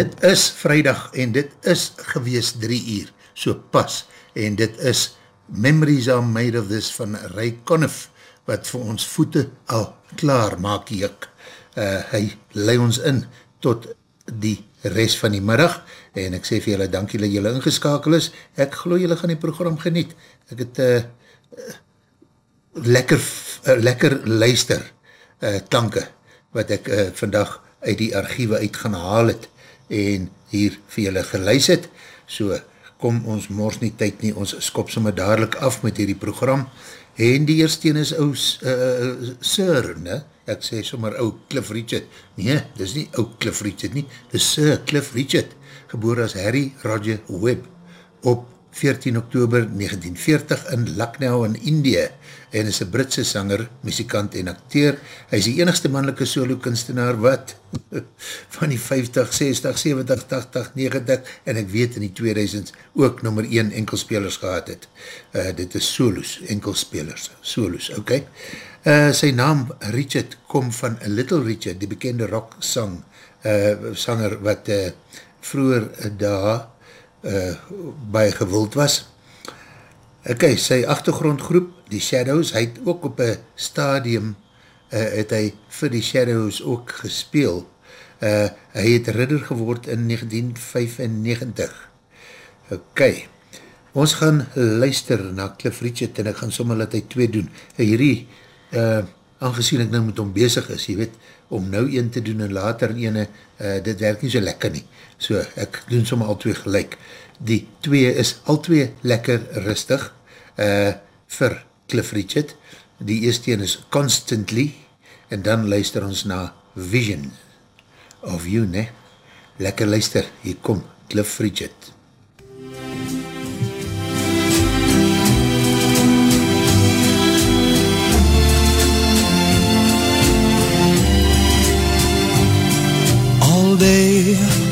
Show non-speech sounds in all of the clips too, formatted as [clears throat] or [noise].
Dit is vrijdag en dit is gewees drie uur, so pas, en dit is Memories are made of this van Ray Conniff, wat vir ons voete al klaar maak juk. Uh, hy lei ons in tot die rest van die middag, en ek sê vir julle, dank julle julle ingeskakel is, ek geloof julle gaan die program geniet. Ek het uh, uh, lekker, uh, lekker luister uh, klanke, wat ek uh, vandag uit die archiewe uit gaan haal het en hier vir julle geluis het. So, kom ons mors nie tyd nie, ons skop sommer dadelijk af met hierdie program. En die eerste een is ou uh, Sir, ne? ek sê sommer ou Cliff Richard. Nee, dis nie ou Cliff Richard nie, dis Sir Cliff Richard, geboor as Harry Roger Webb op 14 oktober 1940 in Lucknow in Indië en is een Britse sanger, muzikant en acteur. Hy is die enigste mannelike solo kunstenaar wat [laughs] van die 50, 60, 70, 80, 90 en ek weet in die 2000s ook nummer 1 enkelspelers gehad het. Uh, dit is solos, enkelspelers, solos, ok. Uh, sy naam Richard kom van Little Richard, die bekende rock song, uh, sanger wat uh, vroeger daar uh, baie gewild was. Ok, sy achtergrondgroep, die Shadows, hy het ook op een stadium, uh, het hy vir die Shadows ook gespeel. Uh, hy het ridder geword in 1995. Ok, ons gaan luister na Cliff Richard en ek gaan sommer laat hy twee doen. Hierdie, uh, aangezien ek nou met hom bezig is, jy weet, om nou een te doen en later ene, uh, dit werk nie so lekker nie. So, ek doen sommer al twee gelijk. Die twee is al twee lekker rustig uh, vir Cliff Richard. Die eerste een is Constantly en dan luister ons na Vision of You, ne? Lekker luister, hier kom Cliff Richard. All day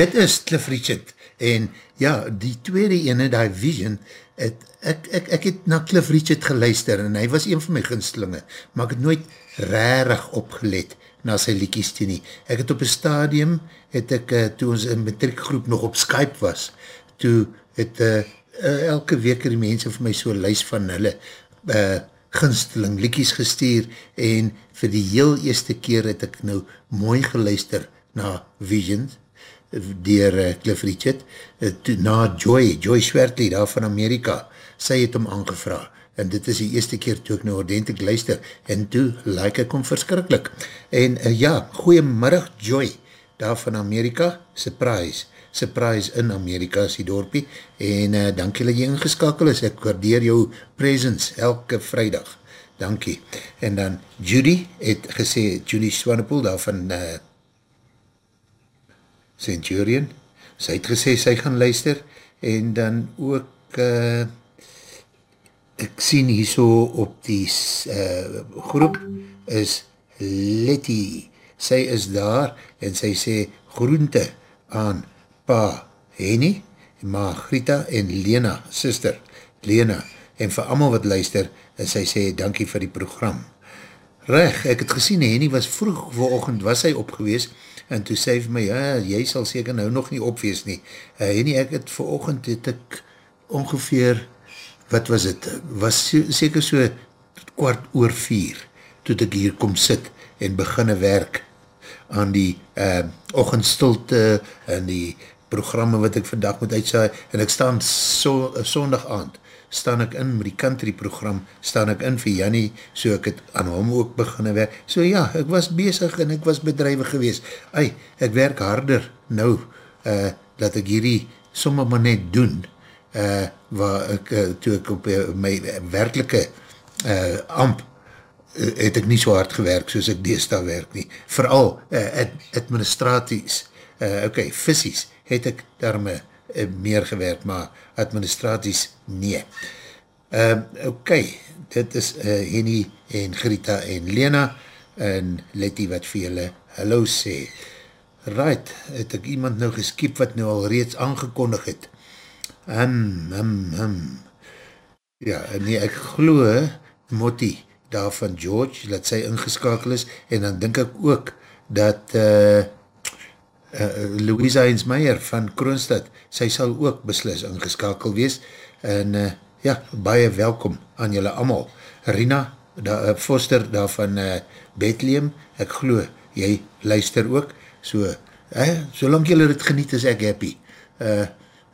dit is Cliff Richard, en ja, die tweede ene, die vision, het, ek, ek, ek het na Cliff Richard geluister, en hy was een van my gunstelinge, maar ek het nooit rarig opgelet na sy liekies toe nie. Ek het op een stadium, het ek, uh, toe ons in matriekgroep nog op Skype was, toe het uh, elke week die mense vir my so lijst van hulle uh, gunsteling liekies gestuur, en vir die heel eerste keer het ek nou mooi geluister na Visions, dier uh, Cliff Richard, uh, to, na Joy, Joy Schwertley, daar van Amerika, sy het hom aangevra, en dit is die eerste keer toe ek nou ordentlik luister, en toe like ek hom verskrikkelijk. En uh, ja, goeiemiddag Joy, daar van Amerika, surprise, surprise in Amerika is die dorpie, en uh, dankie dat jy ingeskakel is, ek waardeer jou presence elke vrijdag, dankie. En dan Judy het gesê, Judy Swanepoel, daar van uh, Centurion, sy het gesê sy gaan luister, en dan ook, uh, ek sien hier so op die uh, groep, is Letty, sy is daar, en sy sê groente aan pa Henny, Margrita en Lena, sister Lena, en vir amal wat luister, en sy sê dankie vir die program. Reg, ek het gesien, Henny was vroeg voor ochend, was hy opgewees, en toe sê vir my, ja, jy sal seker nou nog nie opwees nie. Uh, en nie, ek het vir ochend het ek ongeveer, wat was het, was seker so kwart oor vier, toe ek hier kom sit en beginne werk aan die uh, ochendstilte en die programme wat ek vandag moet uitsaai, en ek staan so, sondag aand, staan ek in met die country program, staan ek in vir Jannie, so ek het aan hom ook beginne werk. So ja, ek was bezig en ek was bedrijwig gewees. Ai, ek werk harder nou, uh, dat ek hierdie somme maar net doen, uh, waar ek, uh, toe ek op uh, my werkelike uh, amp, uh, het ek nie so hard gewerk soos ek deesda werk nie. Vooral uh, ad administraties, uh, ok, visies, het ek daarmee uh, meer gewerk, maar administraties nie. Uh, ok, dit is uh, Henny en Grita en Lena en Letty wat vir julle hallo sê. Right, het ek iemand nou geskiep wat nou al reeds aangekondig het. Hum, hum, hum. Ja, nee, ek geloof Motti daar van George, dat sy ingeskakel is, en dan denk ek ook dat uh, uh, Louisa Heinzmeier van Kroonstad, sy sal ook beslis ingeskakel wees, en uh, ja, baie welkom aan julle amal. Rina, da, uh, Foster daar van uh, Bethlehem, ek glo, jy luister ook, so, eh, solang julle het geniet is ek happy. Uh,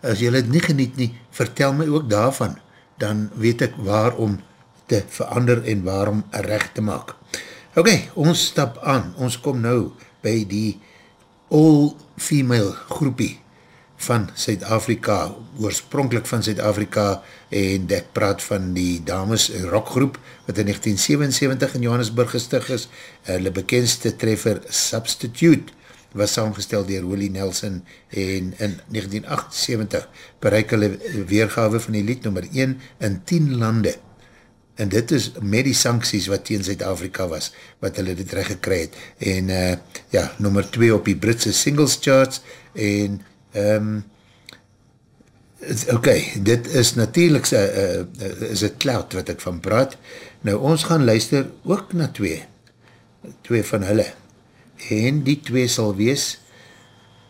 as julle het nie geniet nie, vertel my ook daarvan, dan weet ek waarom te verander en waarom recht te maak. Ok, ons stap aan, ons kom nou by die all-female groepie van Suid-Afrika, oorspronkelijk van Suid-Afrika en ek praat van die dames rockgroep wat in 1977 in Johannesburg gestig is, hulle bekendste treffer Substitute was saamgesteld dier Willie Nelson en in 1978 bereik hulle weergawe van die lied nummer 1 in 10 lande en dit is met die sancties wat tegen Zuid-Afrika was, wat hulle dit recht gekry het, en uh, ja, nummer 2 op die Britse singles charts, en um, ok, dit is natuurlijk uh, uh, is het cloud wat ek van praat, nou ons gaan luister ook na twee, twee van hulle, en die twee sal wees,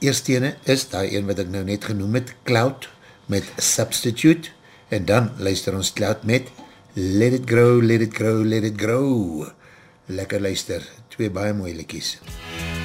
eerst ene is die een wat ek nou net genoem het, cloud met substitute, en dan luister ons cloud met Let it grow, let it grow, let it grow. Lekker luister, twee baie mooie likies. with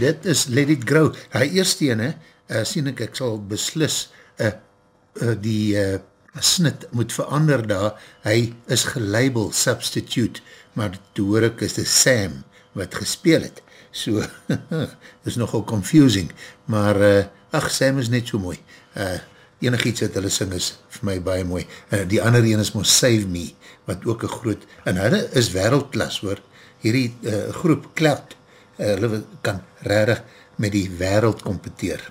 dit is Let It Grow. Hy eerste ene, uh, sien ek, ek sal beslis uh, uh, die uh, snit moet verander daar. Hy is gelabel substitute, maar toe hoor ek is die Sam wat gespeel het. So, [laughs] is nogal confusing, maar uh, ach, Sam is net so mooi. Uh, enig iets wat hulle sing is vir my baie mooi. Uh, die ander een is Mos Save Me, wat ook een groot, en hulle is wereldklas hoor, hierdie uh, groep uh, hulle kan rarig met die wereld competeer.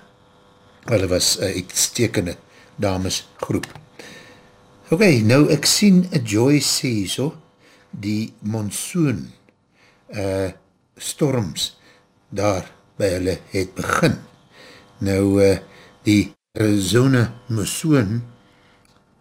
Hulle was een uitstekende damesgroep. Ok, nou ek sien a Joy sê so, die monsoon uh, storms daar by hulle het begin. Nou uh, die Arizona monsoon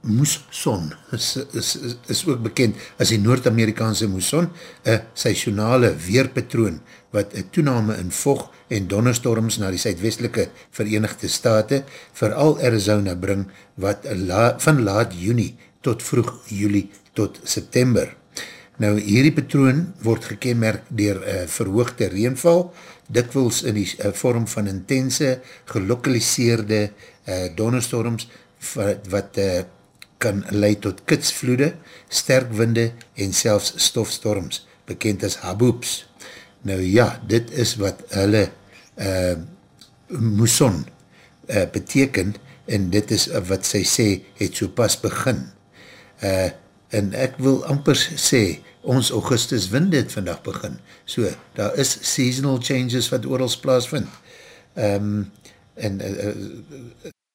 moesson [laughs] is, is, is, is ook bekend as die Noord-Amerikaanse moesson, een seisonale weerpatroon wat een toename in vog en donderstorms na die Zuidwestelike Verenigde Staten vooral Arizona bring wat la, van laat juni tot vroeg juli tot september. Nou hierdie patroon word gekenmerk dier uh, verhoogde reenval, dikwels in die uh, vorm van intense, gelokaliseerde uh, donderstorms wat, wat uh, kan leid tot kitsvloede, sterk winde en selfs stofstorms, bekend as haboops. Nou ja, dit is wat hulle uh, moeson uh, beteken en dit is wat sy sê het so pas begin. Uh, en ek wil amper sê, ons augustus wind het vandag begin. So, daar is seasonal changes wat oorals plaas vind. Um, en uh,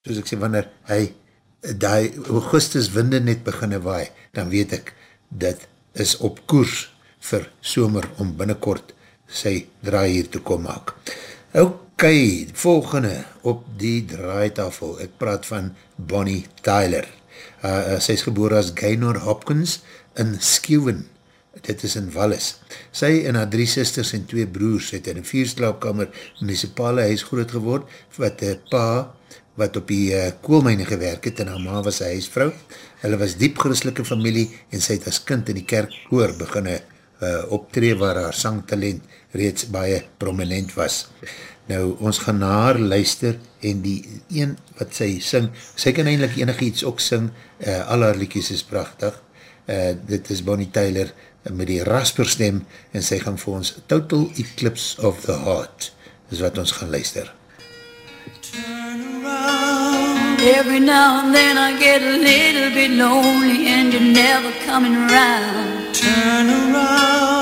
soos ek sê, wanneer hy die augustus winde net beginne waai, dan weet ek, dit is op koers vir somer om binnenkort sy draai hier te kom maak. Ok, volgende op die draaitafel, ek praat van Bonnie Tyler. Uh, uh, sy is geboor as Gaynor Hopkins in Skewen, dit is in Wallis. Sy en haar drie sisters en twee broers het in een vierslaapkamer municipale huis groot geword, wat pa wat op die uh, koolmijne gewerk het en haar ma was een huisvrou. Hulle was diep christelike familie en sy het as kind in die kerk hoor beginne uh, optree waar haar sangtalent reeds baie prominent was. Nou, ons gaan na haar luister en die een wat sy sing, sy kan eindelijk enig iets ook sing, uh, al haar liedjes is prachtig. Uh, dit is Bonnie Tyler met die rasperstem en sy gaan vir ons Total Eclipse of the Heart is wat ons gaan luister. Every now and then I get a little bit lonely and you're never coming around. Turn around.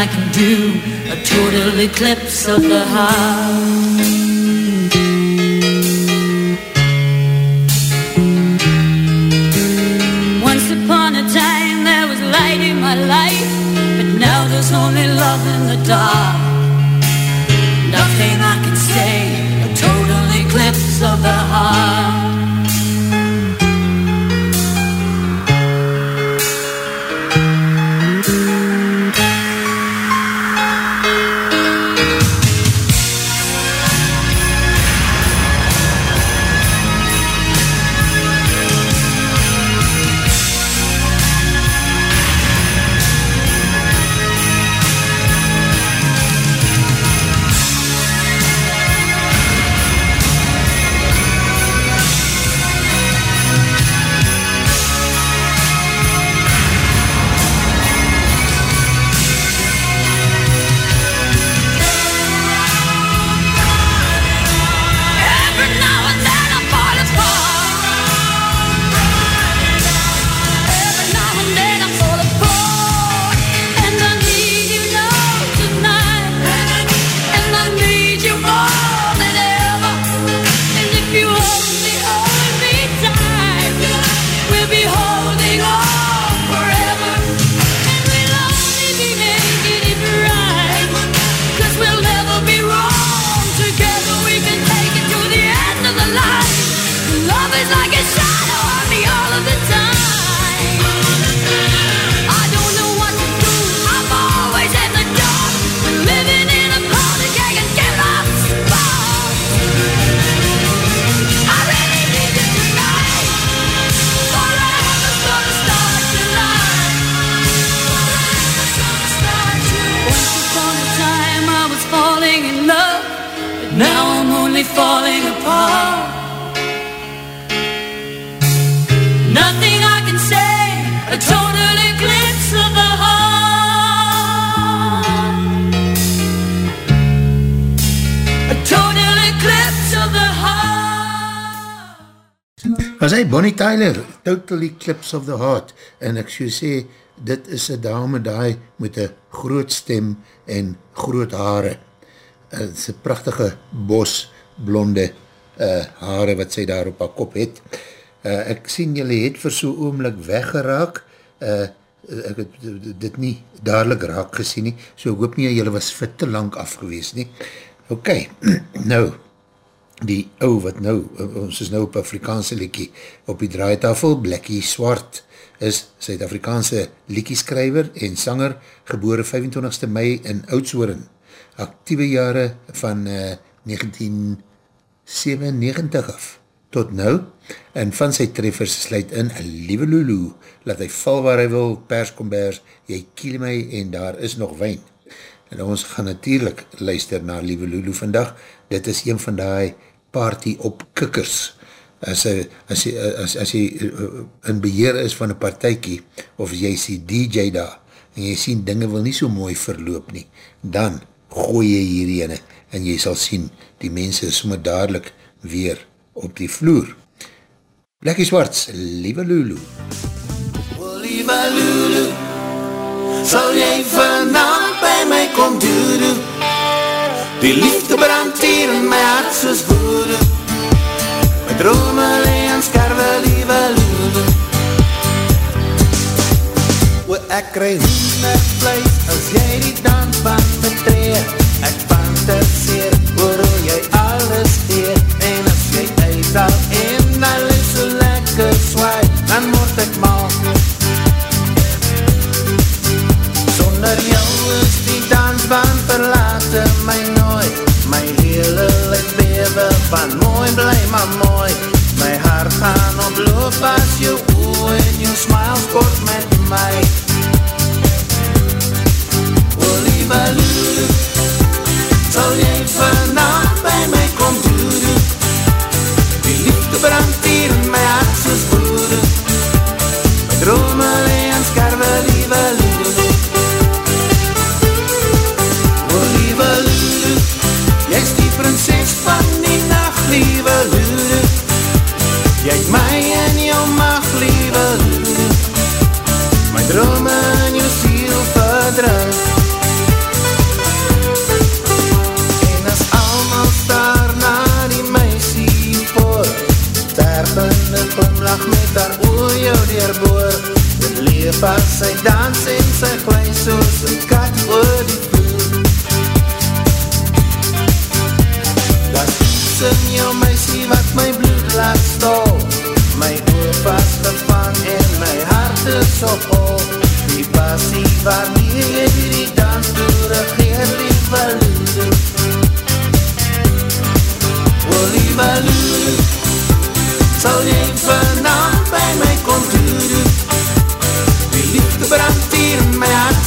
I can do. A total eclipse of the heart. Once upon a time there was light in my life, but now there's only love in the dark. Bonnie Tyler, Total Eclipse of the Heart, en ek so sê, dit is een dame daai met een groot stem en groot hare. Uh, het is een prachtige bos blonde uh, hare wat sy daar op haar kop het. Uh, ek sien julle het vir so oomlik weggeraak, uh, ek het dit nie dadelijk raak gesien nie, so ek hoop nie, julle was fit te lang afgewees nie. Ok, [clears throat] nou, die ou wat nou, ons is nou op Afrikaanse liekie op die draaitafel, Blackie Swart, is Suid-Afrikaanse liekieskrijver en sanger, gebore 25ste mei in Oudsoren, actieve jare van uh, 1997 af tot nou, en van sy treffers sluit in, Liewe Lulu, laat hy val waar hy wil, perskombers, jy kiel my en daar is nog wijn. En ons gaan natuurlijk luister na Liewe Lulu vandag, dit is een van die party op kikkers. As, hy, as, hy, as, as jy in beheer is van een partijkie, of jy sê DJ daar, en jy sien dinge wil nie so mooi verloop nie, dan gooi jy hierheen, en jy sal sien, die mense is sommer dadelijk weer op die vloer. Blekkie Swarts, Liewe Lulu. Oh, liewe Lulu, sal jy vanavond by my kom doedoe? Die liefde brand hier in my hart soos woede. My drome lee en skerwe, liewe Lulu. O, ek kry hoender vlees as jy die dansband betree. Ek fantaseer oor hoe jy alles gee. En as jy uithaal en dan lees so lekker swaai, dan word ek mal. Sonder jou is die dansband verlate my nooit. My hele van mooi bly maar mooi. My hart gaan oploop as jou oe en jou smile sport met my. O liewe Lulu, sal jy vanavond by my kom doedoe? Die liefde brand hier in my hart soos woede. My drome Jy't my en jou mag liewe. My drome in jou siel verdruk. En as allemaal staar na die meisie voor Terpende glimlach met haar oor jou deurboor. Dit leef as sy dans en sy glij soos een kat oor die vloer. Dat is in jou meisie wat my bloed stol My oor vastgevang en my hart is op hol Die passie waarmee jy die dans door regeer lieve Lulu O lieve Lulu Sal jy vanavond by my kom toedoe Die liefde brand hier in my hart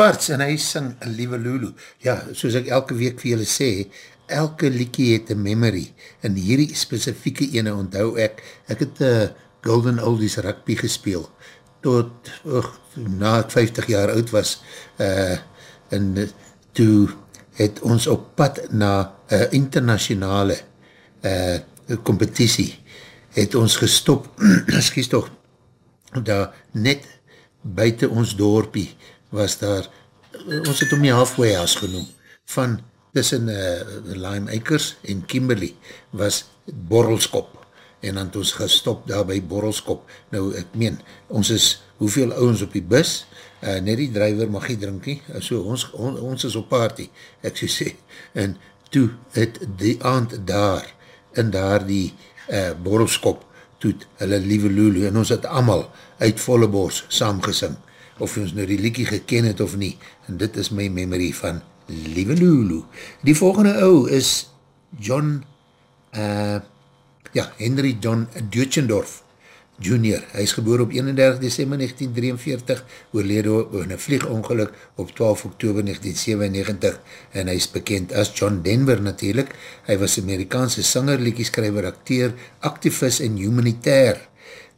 Swarts en hy sing Lieve Lulu. Ja, soos ek elke week vir julle sê, elke liekie het een memory. En hierdie specifieke ene onthou ek, ek het uh, Golden Oldies rugby gespeel, tot, och, na ek 50 jaar oud was, uh, en uh, toe het ons op pad na uh, internationale uh, competitie, het ons gestop, [clears throat] excuse toch, daar net buiten ons dorpie was daar, ons het om die halfway house genoem, van tussen uh, Lime Acres en Kimberley was Borrelskop. En dan het ons gestop daar by Borrelskop. Nou ek meen, ons is hoeveel ouwens op die bus, uh, net die driver mag nie drink nie, so ons, on, ons is op party, ek so sê, en toe het die aand daar, in daar die uh, Borrelskop, toet hulle liewe Lulu, en ons het allemaal uit volle bos saamgesing, of ons nou die liekie geken het of nie, en dit is my memory van liewe Lulu. Die volgende ou is John, uh, ja, Henry John Deutschendorf Jr. Hy is geboor op 31 december 1943, oorlede in een vliegongeluk op 12 oktober 1997, en hy is bekend as John Denver natuurlijk. Hy was Amerikaanse sanger, liekieskrijver, acteur, activist en humanitair,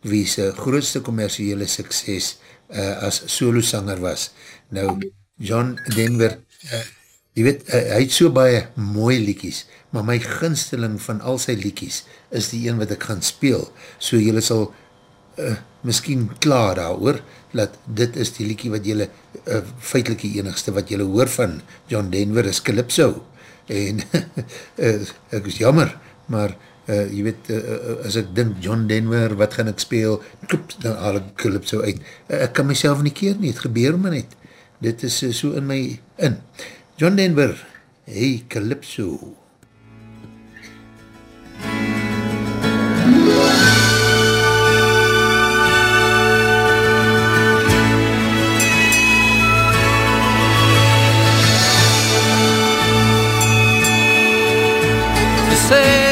wie sy grootste commerciële sukses uh, as solo-sanger was. Nou, John Denver, uh, jy weet, uh, hy het so baie mooie liekies, maar my ginsteling van al sy liekies is die een wat ek gaan speel, so jylle sal uh, miskien klaar daar oor, dat dit is die liekie wat jylle, uh, feitlik die enigste wat jylle hoor van John Denver is Calypso, en uh, [laughs] ek is jammer, maar uh, jy weet, uh, as ek dink John Denver, wat gaan ek speel, kloep, dan haal ek Calypso uit. Uh, ek kan myself nie keer nie, het gebeur my net. Dit is uh, so in my in. John Denver, hey Calypso. dream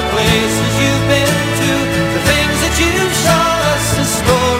The places you've been to, the things that you've shown us, the stories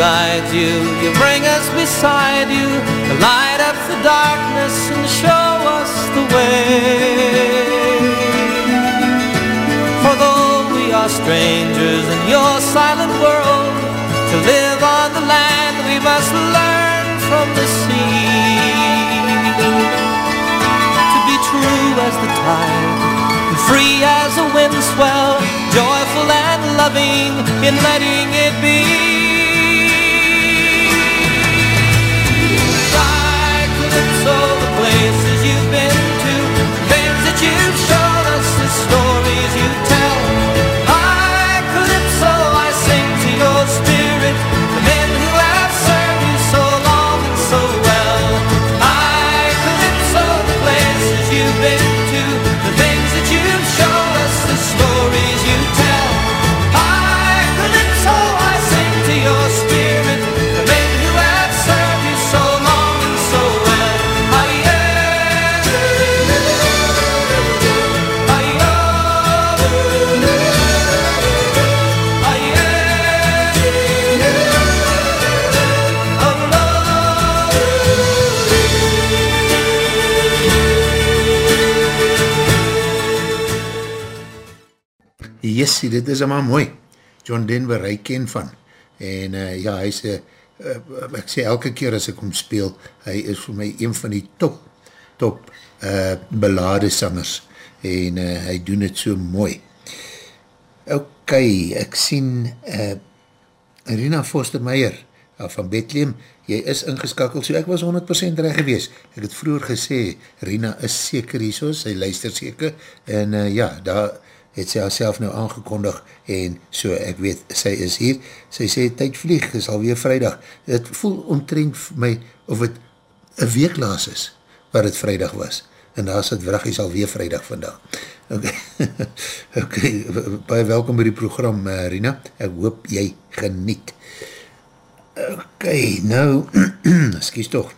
guides you. You bring us beside you, to light up the darkness and show us the way. For though we are strangers in your silent world, to live on the land we must learn from the sea. To be true as the tide, free as a wind swell, joyful and loving in letting it be. Fly, Calypso, the places you've been to, things that you've shown us, the stories Yes, dit is maar mooi. John Denver, hy ken van. En uh, ja, hy is, uh, ek sê elke keer as ek hom speel, hy is vir my een van die top, top uh, belade sangers. En uh, hy doen het so mooi. Ok, ek sien uh, Rina Fostermeier uh, van Bethlehem, jy is ingeskakeld, so ek was 100% reg gewees. Ek het vroeger gesê, Rina is seker hier so, sy luister seker, en uh, ja, daar het sy haarself nou aangekondig, en so ek weet, sy is hier, sy sê, tyd vlieg, is alweer vrijdag. Het voel omtrend my, of het een week laas is, waar het vrijdag was, en daar is het wraggies alweer vrijdag vandag. [laughs] Ok, ok, baie welkom by die program, uh, Rina, ek hoop jy geniet. Ok, nou, [clears throat] excuse toch,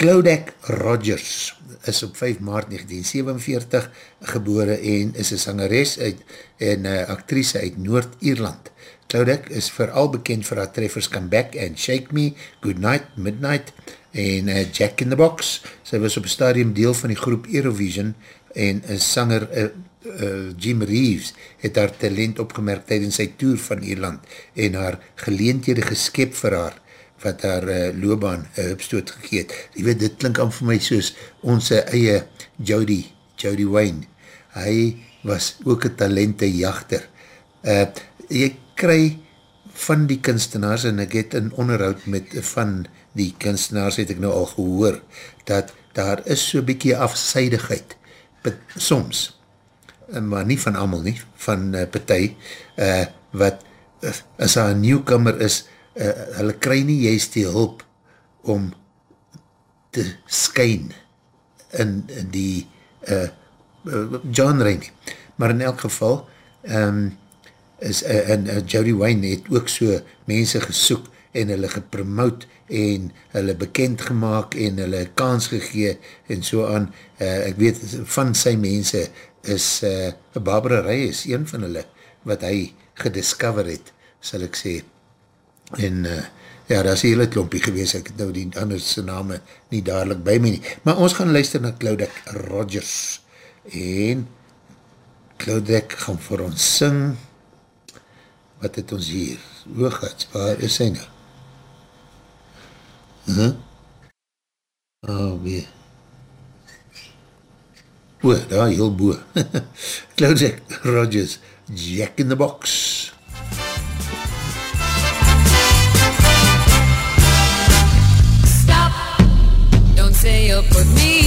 Claudette Rogers is op 5 maart 1947 gebore en is een sangeres uit, en uh, actrice uit Noord-Ierland. Claudette is vooral bekend vir haar treffers Come Back and Shake Me, Good Night, Midnight en uh, Jack in the Box. Sy was op stadium deel van die groep Eurovision en een sanger uh, uh, Jim Reeves het haar talent opgemerkt tydens sy tour van Ierland en haar geleenthede geskep vir haar wat haar uh, loopbaan uh, opstoot gegeet. Jy weet, dit klink aan vir my soos onze eie Jody, Jody Wayne. Hy was ook een talente jachter. Uh, jy kry van die kunstenaars, en ek het in onderhoud met van die kunstenaars, het ek nou al gehoor, dat daar is so'n bykie afseidigheid, soms, maar nie van amal nie, van uh, partij, uh, wat, as daar een nieuwkammer is, uh, hulle kry nie juist die hulp om te skyn in, die uh, genre nie. Maar in elk geval, um, is, uh, en uh, Jody Wayne het ook so mense gesoek en hulle gepromoot en hulle bekend gemaakt en hulle kans gegee en so aan. Uh, ek weet, van sy mense is uh, Barbara Reyes, een van hulle, wat hy gediscover het, sal ek sê, en uh, ja, daar is hele klompie gewees, ek het nou die anderse name nie dadelijk by my nie, maar ons gaan luister na Claudek Rogers, en Claudek gaan vir ons sing, wat het ons hier, hoogats, waar is hy nou? Huh? Oh, wee. O, daar, heel boe. [laughs] Claudek Rogers, Jack in the Box. Say you'll put me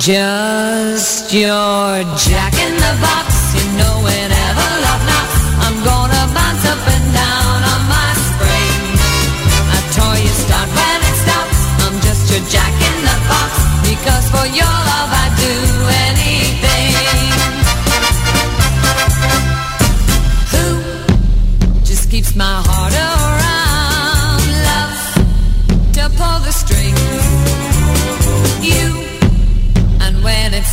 just your jack in the box. You know whenever love knocks, I'm gonna bounce up and down on my spring. A toy you start when it stops. I'm just your jack in the box because for your love I do.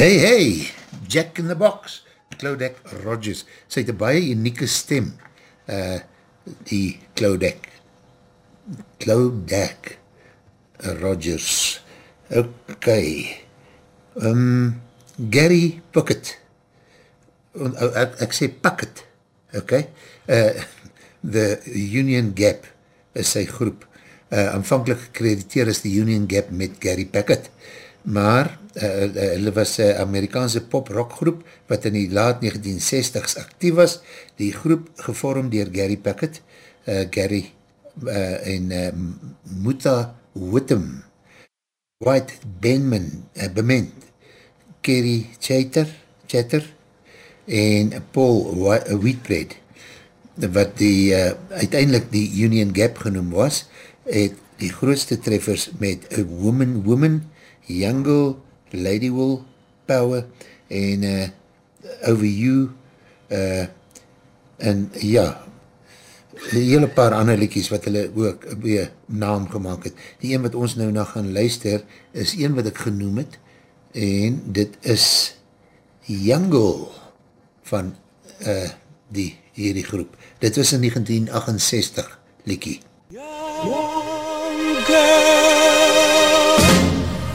Hey, hey, Jack in the Box, Claudette Rogers. Sy het een baie unieke stem, uh, die Claudette. Claudette Rogers. Ok. Um, Gary Puckett. On- oh, Ek, ek sê Puckett. Ok. Uh, the Union Gap is sy groep. Uh, aanvankelijk gekrediteer is die Union Gap met Gary Puckett. Maar uh, hulle was een Amerikaanse pop-rock groep wat in die laat 1960s actief was. Die groep gevormd dier Gary Puckett, uh, Gary uh, en uh, Muta Whittem, White Benman, uh, Bement, Kerry Chater, Chatter en Paul Wheatbread wat die uh, uiteindelik die Union Gap genoem was, het die grootste treffers met A Woman Woman, Jungle, Lady Wool, Power en uh, Over You uh, en ja hele paar ander liedjies wat hulle ook weer naam gemaakt het. Die een wat ons nou na gaan luister is een wat ek genoem het en dit is Jungle van uh, die hierdie groep. Dit was in 1968 liedjie. girl,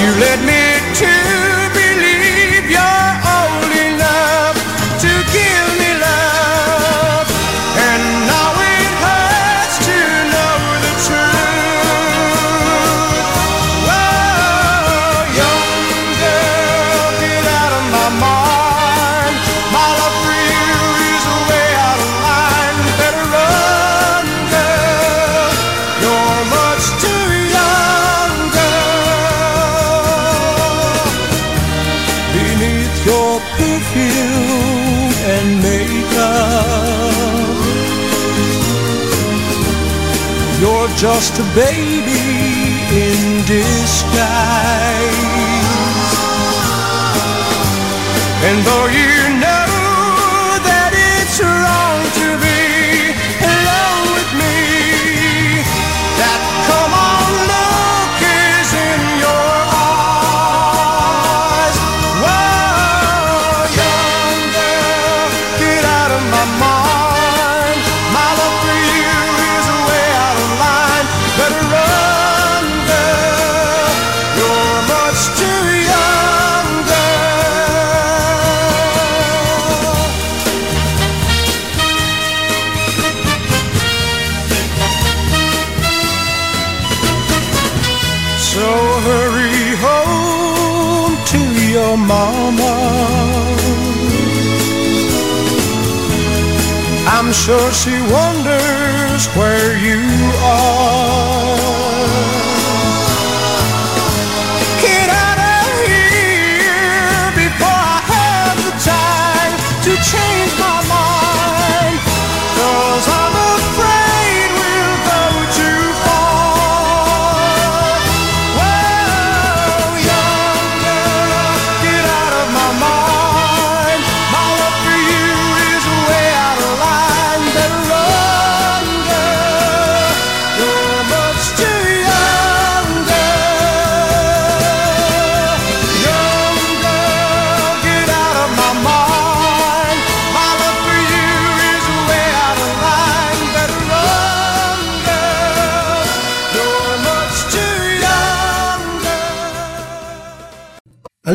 You led me to you're just a baby in disguise. And though you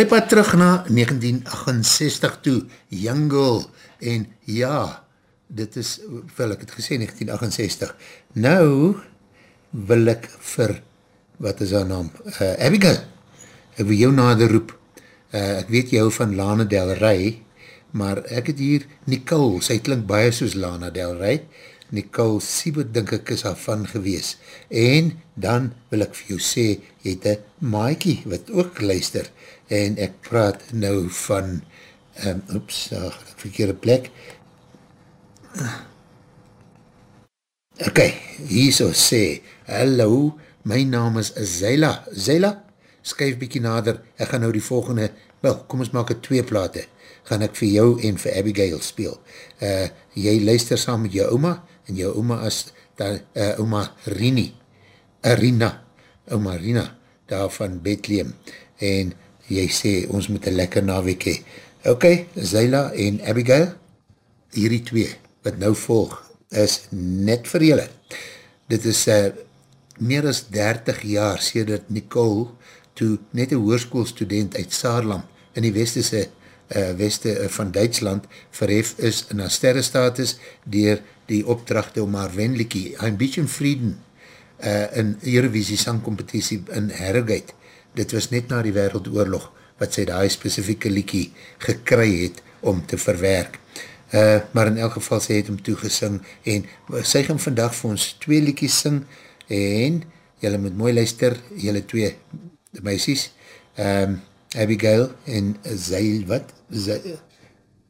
girl. Alipad terug na 1968 toe, Girl, en ja, dit is, wel ek het gesê 1968, nou wil ek vir, wat is haar naam, uh, Abigail, ek wil jou nader roep, uh, ek weet jou van Lana Del Rey, maar ek het hier Nicole, sy klink baie soos Lana Del Rey, Nicole Siebert, denk ek, is haar van gewees. En dan wil ek vir jou sê, het een maaikie wat ook luister, en ek praat nou van, um, oeps, daar gaan ek verkeerde plek. Ok, hier so sê, hallo, my naam is Zeila. Zeila, skuif bykie nader, ek gaan nou die volgende, wel, kom ons maak het twee plate, gaan ek vir jou en vir Abigail speel. Uh, jy luister saam met jou oma, en jou oma is, da, uh, oma Rini, uh, Rina, oma Rina, daar van Bethlehem, en jy sê, ons moet een lekker naweek hee. Ok, Zeila en Abigail, hierdie twee, wat nou volg, is net vir julle. Dit is uh, meer as 30 jaar sedert Nicole, toe net een hoerskoolstudent uit Saarland, in die westese uh, weste uh, van Duitsland, verhef is na sterrestatus, dier die opdrachte om haar wenlikie, bisschen Frieden, uh, in Eurovisie sangcompetitie in Harrogate. Dit was net na die wereldoorlog, wat sy die specifieke liekie gekry het om te verwerk. Uh, maar in elk geval sy het hom toegesing en sy gaan vandag vir ons twee liekies sing en jylle moet mooi luister, jylle twee meisies, um, Abigail en Zeil, wat? Zeil,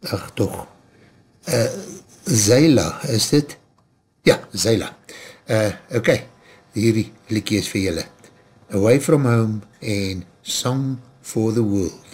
ach toch, uh, Zeila, is dit? Ja, Zeila. Uh, ok, hierdie liekie is vir jylle. Away from Home en Song for the World.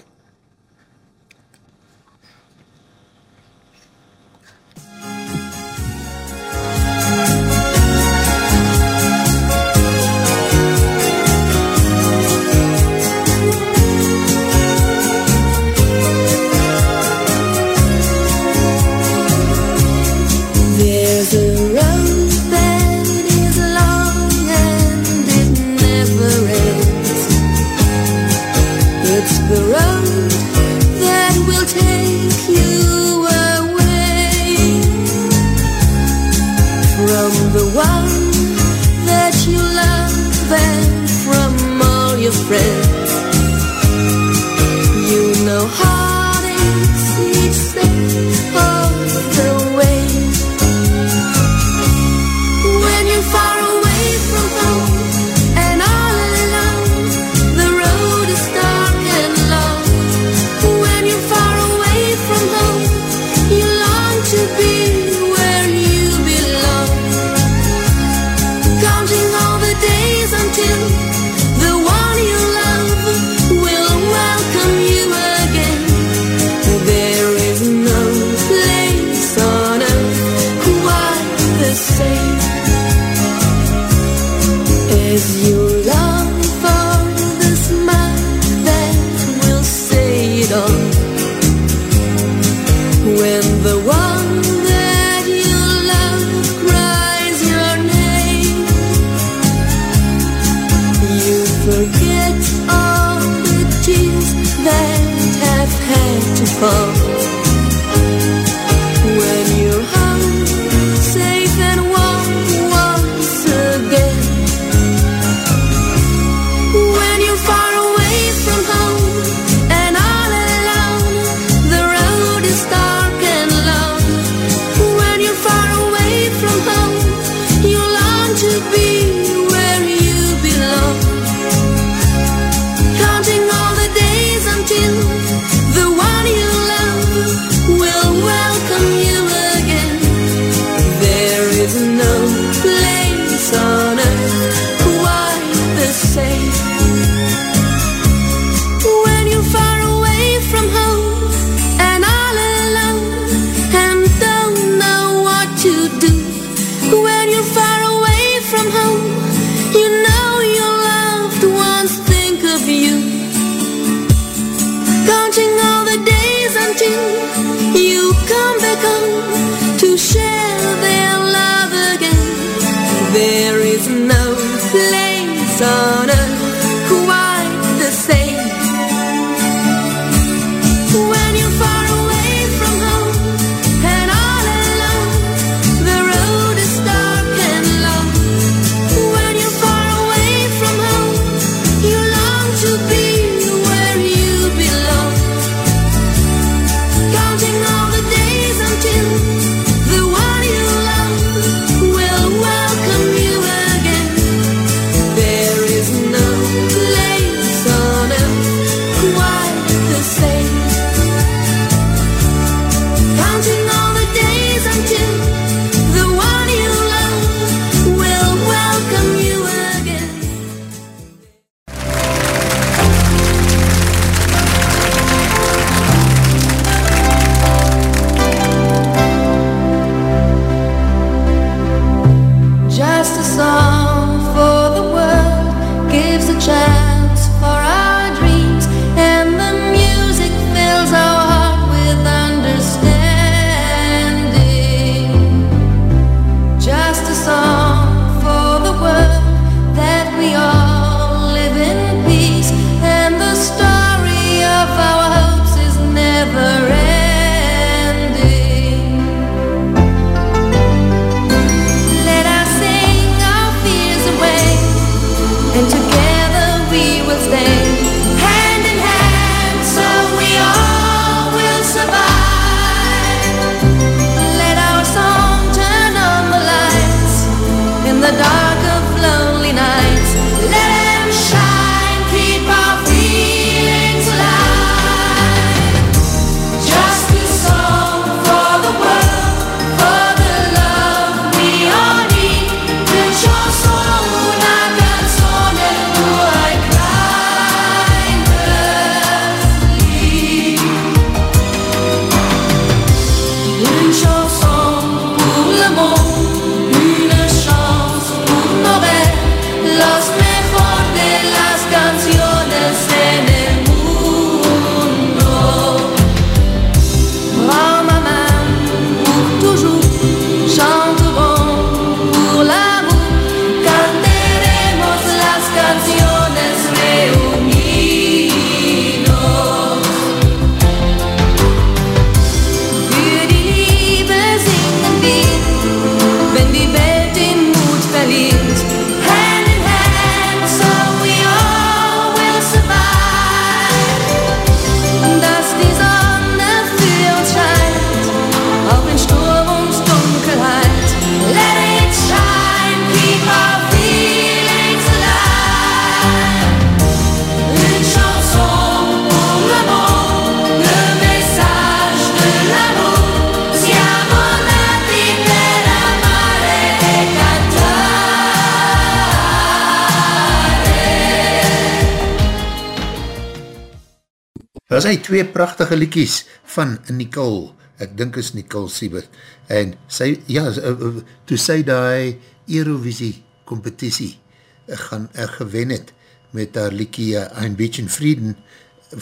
Was hy twee prachtige liekies van Nicole, ek dink is Nicole Siebert, en sy, ja, uh, uh, toe sy die Eurovisie competitie uh, gaan uh, gewen het met haar liekie uh, Ein Beach in Frieden,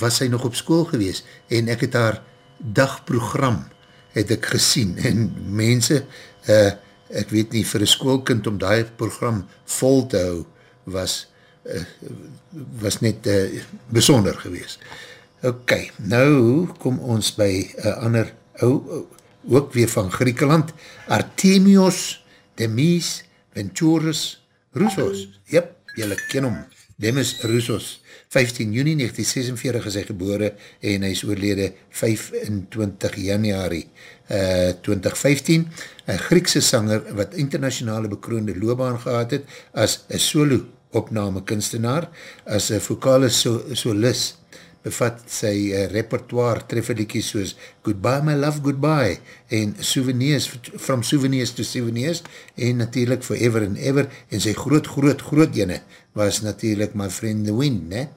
was sy nog op school gewees, en ek het haar dagprogram het ek gesien, [laughs] en mense, uh, ek weet nie, vir een schoolkind om die program vol te hou, was, uh, was net uh, besonder gewees. Ok, nou kom ons by een ander ou, ou, ook weer van Griekenland, Artemios Demis Venturus Roussos. Jep, jylle ken hom. Demis Roussos. 15 juni 1946 is hy gebore en hy is oorlede 25 januari uh, 2015. Een Griekse sanger wat internationale bekroonde loopbaan gehad het as een solo opname kunstenaar, as een vokale so, solist bevat sy uh, repertoire trefferlikies soos Goodbye My Love Goodbye en Souvenirs From Souvenirs to Souvenirs en natuurlijk Forever and Ever en sy groot groot groot jene was natuurlijk My Friend the Wind ne?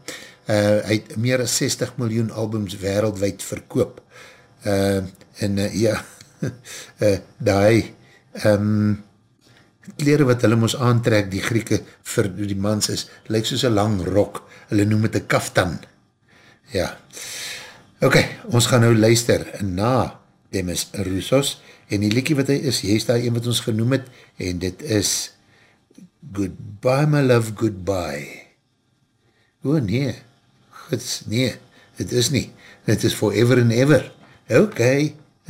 Uh, hy het meer as 60 miljoen albums wereldwijd verkoop. Uh, en uh, ja [laughs] uh, die um, kleren wat hulle moes aantrek die Grieke vir die mans is lyk soos een lang rok. Hulle noem het een kaftan Ja, ok, ons gaan nou luister na Demis Roussos, en die liekie wat hy is, jy is daar een wat ons genoem het, en dit is Goodbye my love, goodbye. O nee, gids, nee, dit is nie, dit is forever and ever. Ok,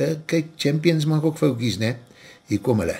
uh, kyk, champions maak ook foukies, ne? Hier kom hulle.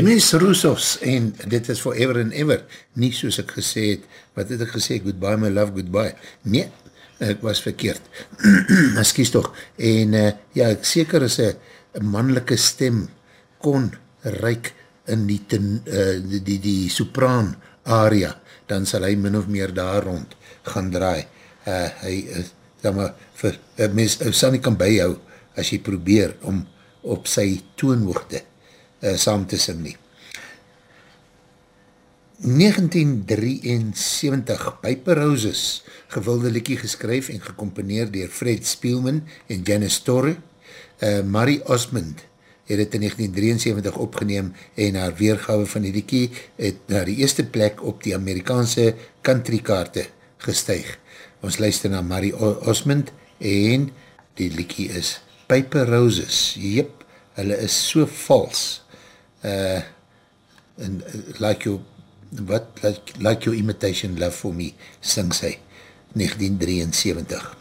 Demis Roussos, en dit is forever and ever, nie soos ek gesê het, wat het ek gesê, goodbye my love, goodbye. Nee, ek was verkeerd. [clears throat] Excuse toch. En uh, ja, ek seker as een mannelike stem kon reik in die, ten, uh, die, die, die sopraan aria, dan sal hy min of meer daar rond gaan draai. Uh, hy, uh, dan maar, vir, uh, mens uh, sal nie kan bijhou as jy probeer om op sy toonhoogte uh, saam te sing nie. 1973, Piper Roses, gewilde liekie geskryf en gecomponeerd dier Fred Spielman en Janice Torre. Uh, Marie Osmond het het in 1973 opgeneem en haar weergawe van die liekie het naar die eerste plek op die Amerikaanse countrykaarte gestuig. Ons luister na Marie Osmond en die liekie is Piper Roses. Jep, hulle is so vals. Uh, en uh, like your wat, like, like your imitation love for me, sing sy, 1973.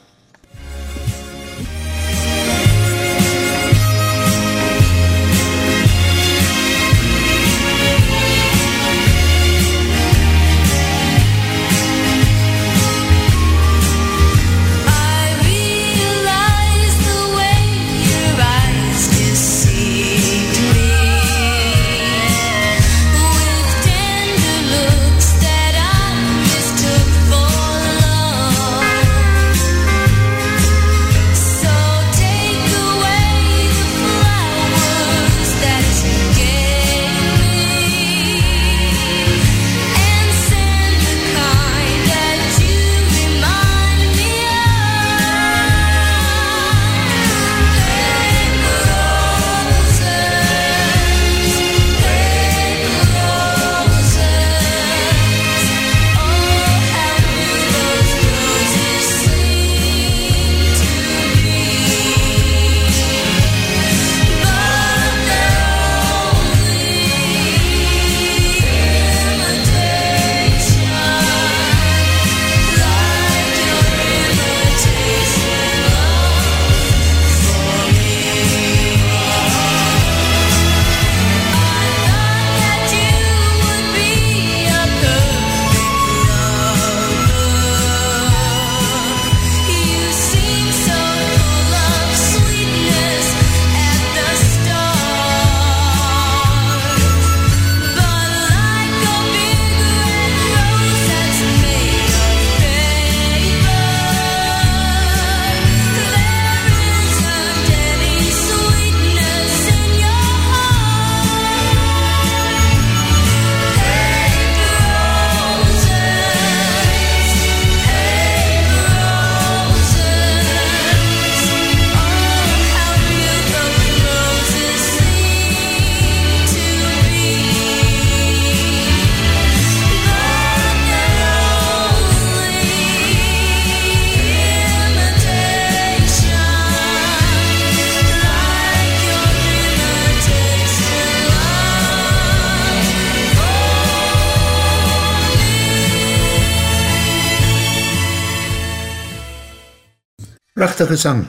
Prachtige sang,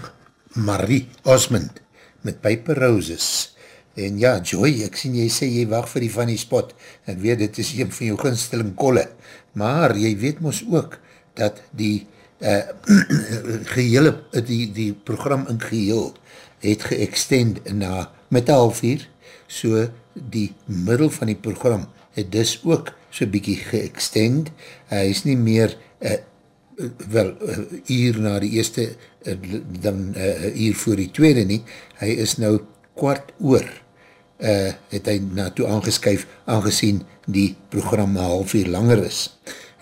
Marie Osmond, met Piper Roses. En ja, Joy, ek sien jy sê jy wacht vir die funny spot, en weet, dit is een van jou gunsteling kolle, maar jy weet mos ook, dat die [clears throat] uh, gehele, die, die program in geheel, het geëxtend na, met een half uur, so die middel van die program, het dus ook so bykie geëxtend, hy is nie meer, uh, wel, uh, uur na die eerste, dan uh, uur voor die tweede nie, hy is nou kwart oor, uh, het hy naartoe aangeskyf, aangezien die program een half uur langer is,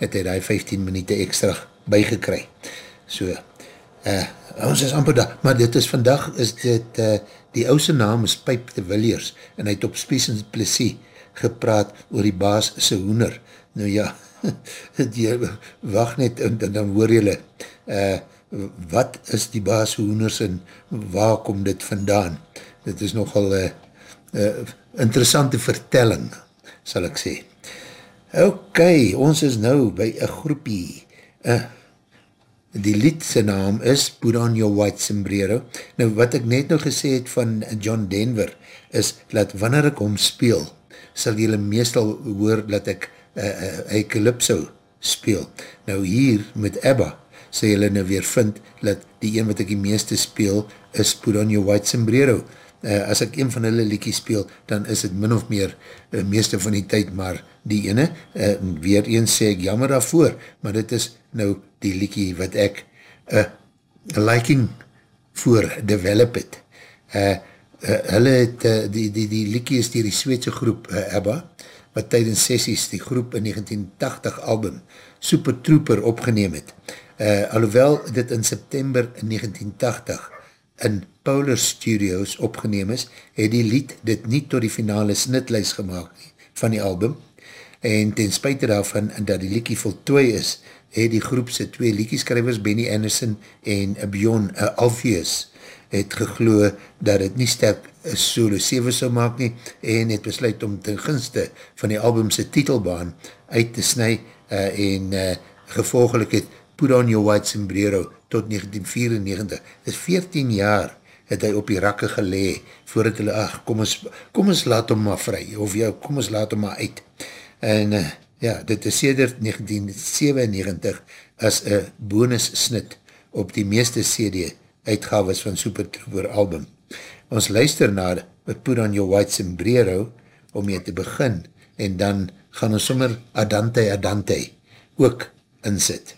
het hy die 15 minuut extra bygekry. So, uh, ons is amper daar, maar dit is vandag, is dit, uh, die ouse naam is Pijp de Williers, en hy het op Spies en Plessis gepraat oor die baas se hoener. Nou ja, [laughs] die, wacht net, en, en dan hoor jylle, uh, wat is die baas hoeners en waar kom dit vandaan? Dit is nogal uh, uh, interessante vertelling, sal ek sê. Ok, ons is nou by een groepie. Uh, die liedse naam is Put on your white sombrero. Nou wat ek net nou gesê het van John Denver is, dat wanneer ek hom speel, sal jylle meestal hoor dat ek uh, uh, hy Calypso speel. Nou hier met Abba, sal jylle nou weer vind, dat die een wat ek die meeste speel, is Put on your white sombrero uh, as ek een van hulle liekie speel, dan is het min of meer uh, meeste van die tyd maar die ene, uh, weer eens sê ek jammer daarvoor, maar dit is nou die liekie wat ek uh, liking voor develop het. Uh, uh, hulle het, uh, die, die, die liekie is die, die Sweedse groep uh, ABBA, wat tydens sessies die groep in 1980 album Super Trooper opgeneem het. Uh, alhoewel dit in September 1980 in Polar Studios opgeneem is, het die lied dit nie tot die finale snitlijst gemaakt van die album, en ten spuite daarvan, dat die liekie voltooi is, het die groepse twee liekieskrywers, Benny Anderson en Bjorn uh, Alpheus, het gegloe dat het nie sterk solo 7 sal maak nie, en het besluit om ten gunste van die albumse titelbaan uit te snu, uh, en uh, gevolgelik het Put on your white sombrero tot 1994. Dit is 14 jaar het hy op die rakke gelee, voordat hulle, ach, kom ons, kom ons laat hom maar vry, of jou, kom ons laat hom maar uit. En uh, ja, dit is sêder 1997 as een bonus snit op die meeste CD uitgaves van Super Trooper album. Ons luister na Put on your white sombrero om jy te begin, en dan gaan ons sommer Adante Adante ook insit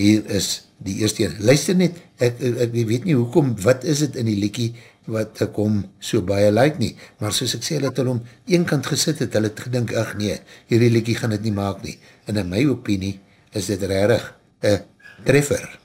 hier is die eerste een. Luister net, ek, ek, weet nie hoekom, wat is het in die liekie wat ek om so baie like nie, maar soos ek sê, dat hulle om een kant gesit het, hulle het gedink, ach nee, hierdie liekie gaan het nie maak nie. En in my opinie is dit rarig een treffer.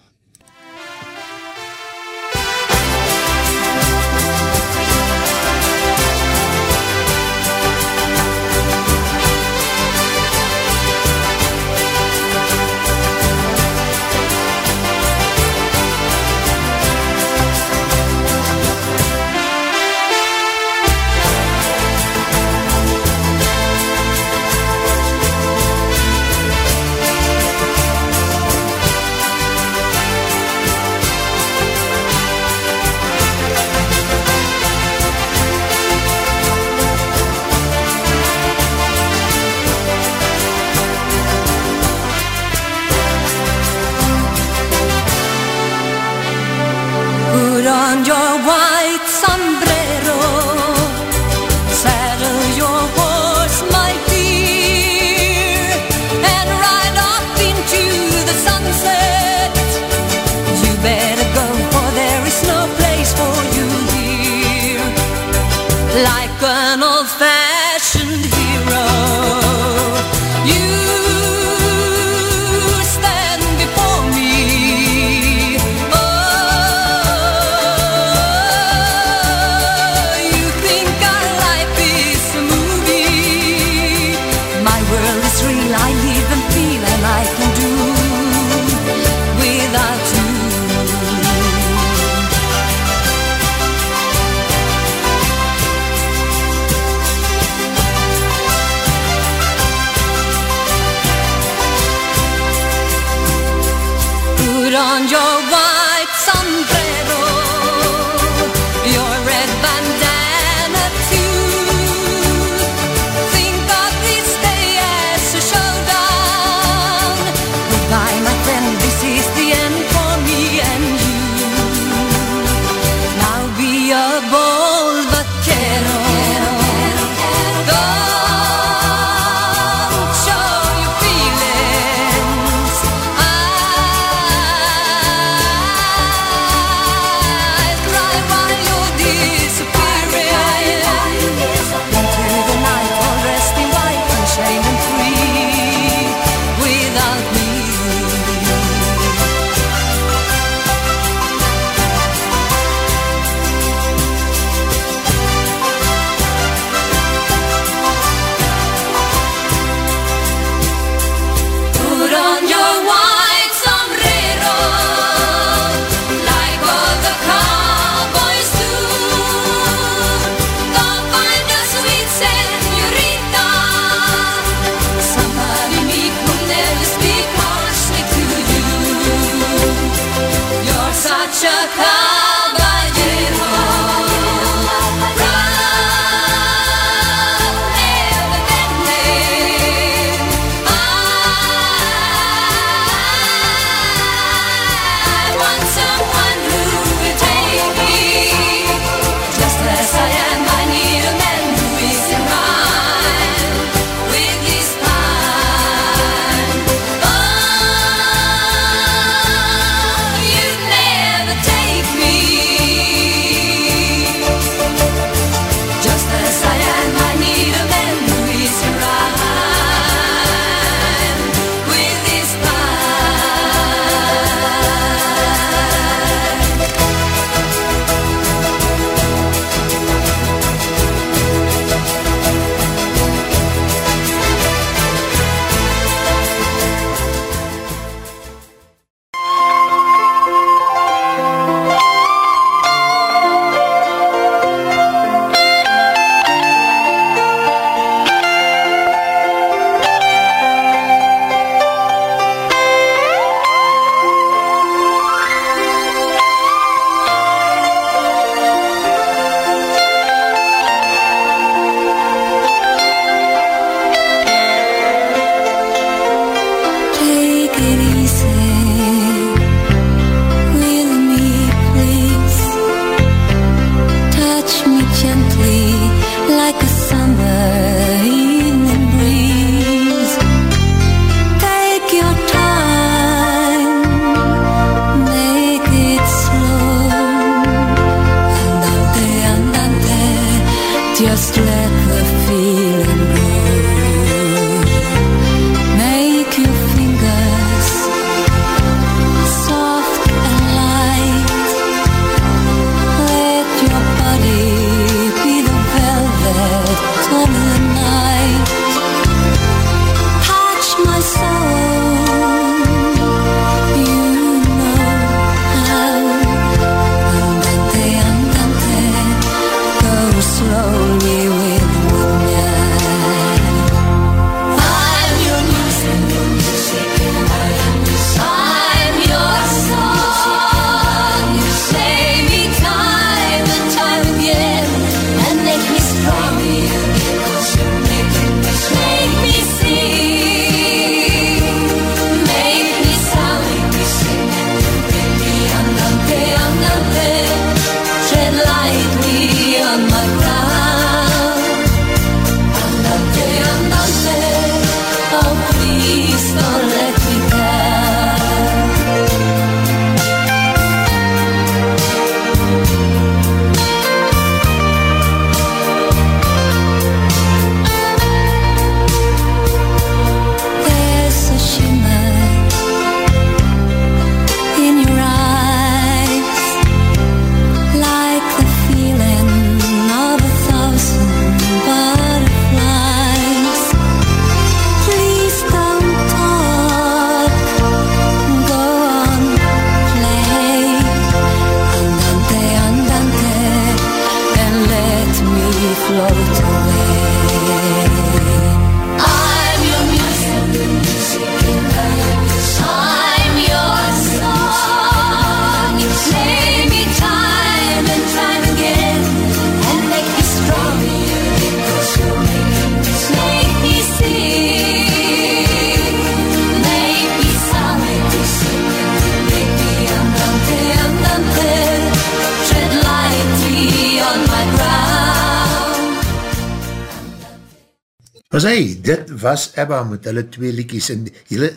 Dit was Ebba met hulle twee liekies en julle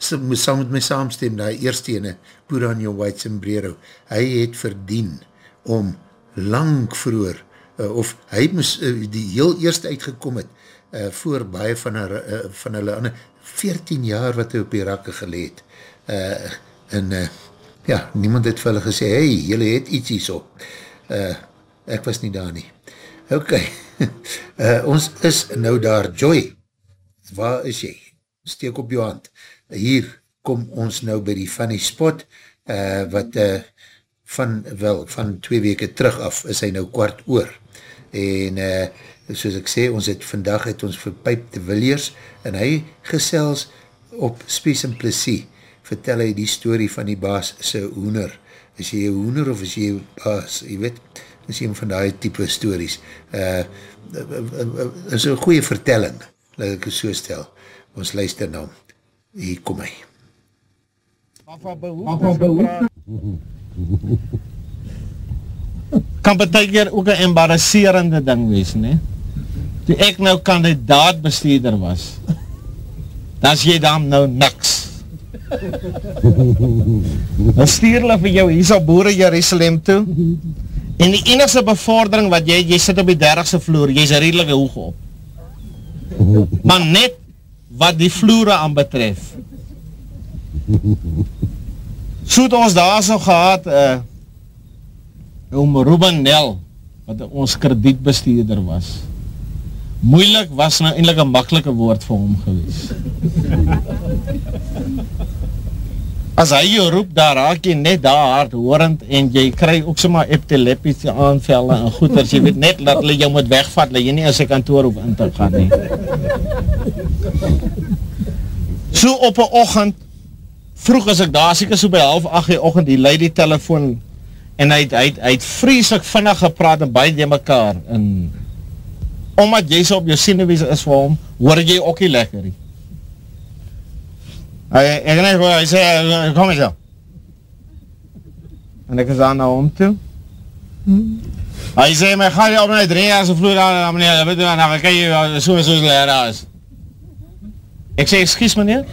saam met my saamstem, die eerste ene, Put on your white sombrero, hy het verdien om lang vroeger, uh, of hy moes uh, die heel eerste uitgekom het, uh, voor baie van, haar, uh, van hulle ander, 14 jaar wat hy op die rakke geleed, uh, en uh, ja, niemand het vir hulle gesê, hey, julle het iets hier so, uh, ek was nie daar nie. Ok, uh, [laughs] ons is nou daar, Joy, waar is jy? Steek op jou hand. Hier kom ons nou by die funny spot, uh, wat uh, van, wel, van twee weke terug af, is hy nou kwart oor. En uh, soos ek sê, ons het vandag het ons vir Pijp de Villiers, en hy gesels op Spies en Plessie, vertel hy die story van die baas sy hoener. Is jy hoener of is jy baas? Jy weet, is een van die type stories. Uh, is een goeie vertelling, laat ek het so stel. Ons luister nou. Hier kom hy. kan betek ook een embarrasserende ding wees, ne? Toe ek nou kandidaat bestuurder was, dan is jy dan nou niks. dan stuur hulle vir jou hier so boere Jerusalem toe, en die enigste bevordering wat jy, jy sit op die dergse vloer, jy is redelike hoog op. Maar net wat die vloere aan betref. So het ons daar so gehad, uh, om Ruben Nel, wat ons kredietbestuurder was. Moeilik was nou eindelijk een makkelike woord vir hom gewees. As hy jou roep, daar raak jy net daar hard hoorend en jy kry ook soma epileptische aanvelle en goeders. Jy weet net dat jy moet wegvat, dat jy nie in sy kantoor hoef in te gaan nie. So op een ochend, vroeg as ek daar, as ek so by half acht die ochend, die die telefoon en hy het, hy het, hy het vreselik vinnig gepraat en baie die mekaar en omdat jy so op jou sinewies is vir hom, hoor jy ook nie lekker nie. Hy, ek net hoor, hy sê, kom eens jou. En ek is aan na hom toe. Hmm. Hy sê, my ga jy op my drie jaar so vloed aan, meneer, weet jy, nou kyk jy so en so leraar is. Ek sê, excuse meneer.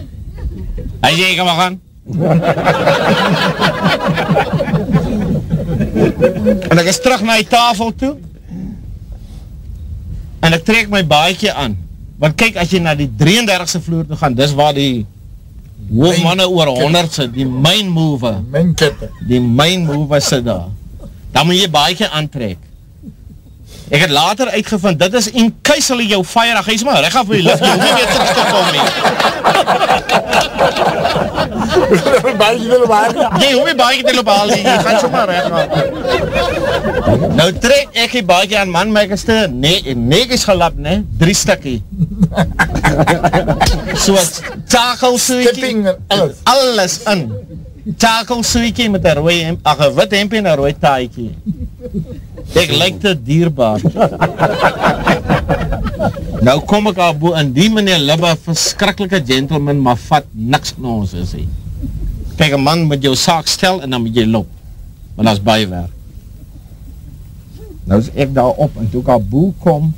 Hy sê, ek kan maar gaan. [laughs] en ek is terug na die tafel toe en ek trek my baadje aan want kyk as jy na die 33ste vloer toe gaan dis waar die hoofmanne oor 100 sit die main mover die main mover sit daar. Dan moet jy baadje aantrek ek het later uitgevind dit is in case hulle jou fire hy is maar recht af vir die lift jy hoef nie weer terug te kom nie. Jy hoef nie baadje te loop haal nie jy gaan so maar recht af. Nou trek ek die baadje aan man my ek is te ne negies gelap ne drie stikkie soos takelsuikie alles. alles in takelsuikie met een rooie hemp ach een wit hempie en een rooie taaikie ek lyk te dierbaar. [laughs] Nou kom ek al boe en die meneer Libbe verskrikkelike gentleman maar vat niks van ons is hy. Kijk een man met jou saak stel en dan moet jy loop. Want dat is baie werk. Nou is ek daar op en toe ek al boe kom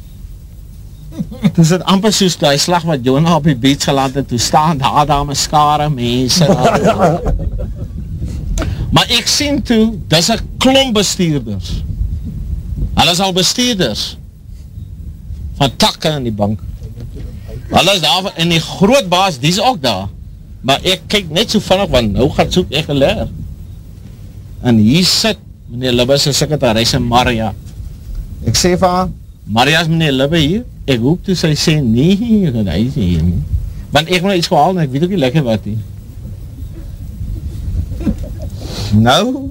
toe is het amper soos die slag wat Jonah op die beach geland het, toe staan daar daar my skare mense [laughs] maar ek sien toe dis een klomp bestuurders. Hulle is al bestuurders van takke in die bank. Hulle is daar en die groot baas, die is ook daar. Maar ek kyk net so vannig want nou gaat soek ek geleer en hier sit meneer Libbes en sekretaris en Maria. Ek sê van Maria is meneer Libbe hier. Ek hoop toe sy sê nee, hy is hier nie want ek moet iets gehaal en ek weet ook nie lekker wat nie nou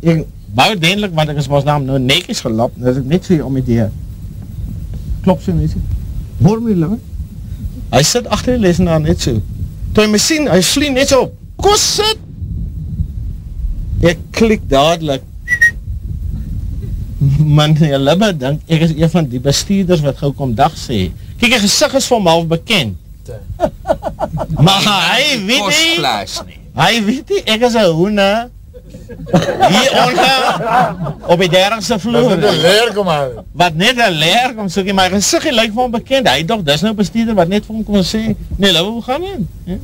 ek bouw dendelik want ek is ons naam nou nekjes gelap nou is ek net so hier om die deur. Klop so mense hoor my Libbe hy sit achter die lesenaar net so. Toe hy my sien, hy vlie net so op. Kom sit. Ek klik dadelijk. [laughs] Man, jy libbe dink, ek is een van die bestuurders wat gauw kom dag sê. Kijk, jy gezicht is vir my half bekend. [laughs] maar hy weet nie, hy weet nie, ek is een hoene, Hier onder, op die dergste vloer. Dit is een leer, kom maar. Wat net een leer kom soekie, my gezichtje lyk vir hom bekend. Hy toch, dis nou bestuurder wat net vir hom kon sê, nee, laat we gaan in. Ja?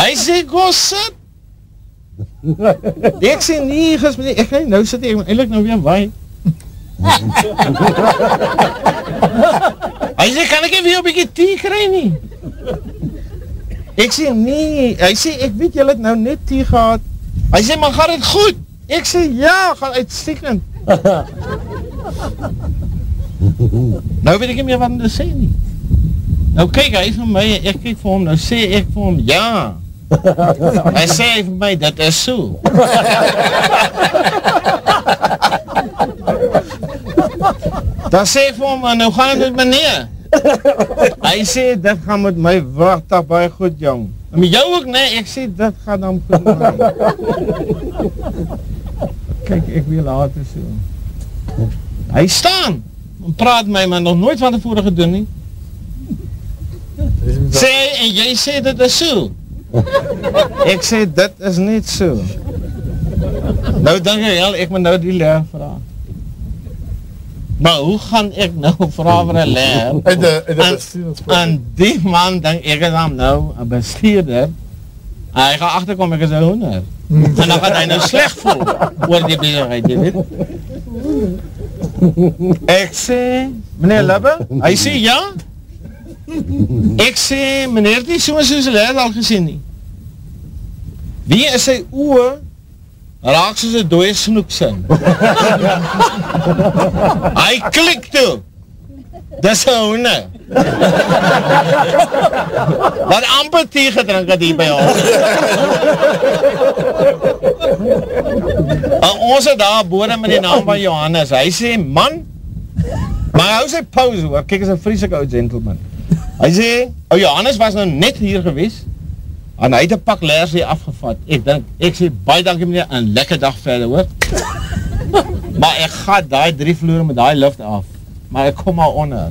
Hy sê, go sit. ek sê, nee, ges, nee, ek nee, nou sit ek, eindelijk nou weer waai. hy sê, kan ek even een bykie thee kry nie? Ek sê, nee, hy sê, ek weet jy het nou net thee gehad. Hy sê, maar gaat het goed? Ek sê, ja, gaat uitstekend. [laughs] nou weet ek nie meer wat om te sê nie. Nou kyk hy vir my, ek kyk vir hom, nou sê ek vir hom, ja. [laughs] hy sê vir my, dit is so. [laughs] Dan sê ek vir hom, nou gaan dit meneer. Hy sê, dit gaan met my wachtig baie goed, jong. Met jou ook, nee, ek sê, dit gaan dan goed my. Kijk, ek wil later so. Hy staan, en praat my, maar nog nooit van tevore gedoen nie. Sê, en jy sê, dit is so. Ek sê, dit is niet so. Nou denk jy, ek moet nou die leer vraag. Maar hoe gaan ek nou [laughs] een leer? Uit de, uit de En- bestuurdersproef. En die man, denk ek is hom nou, een bestuurder, en hy gaan achterkom, ek is een hoender. En dan gaat hy nou slecht voel, oor die bezigheid, jy weet. Ek sê, meneer Libbe, hy sê ja. Ek sê, meneer die soos hulle het al gesien nie. Wie is sy oe, raak soos een dooie snoeksin. [laughs] hy klik toe. Dis een hoende. Wat amper thee gedrink het hier by ons. [laughs] en ons het daar boorde met die naam van Johannes. Hy sê, man, maar hy hou sy pauze hoor. Kijk, is een vrieslik oud gentleman. Hy sê, ou Johannes was nou net hier gewees, en hy het een pak leers hier afgevat. Ek denk, ek sê, baie dankie meneer, en lekker dag verder hoor. [laughs] maar ek ga die drie vloere met die lift af. Maar ek kom maar onder.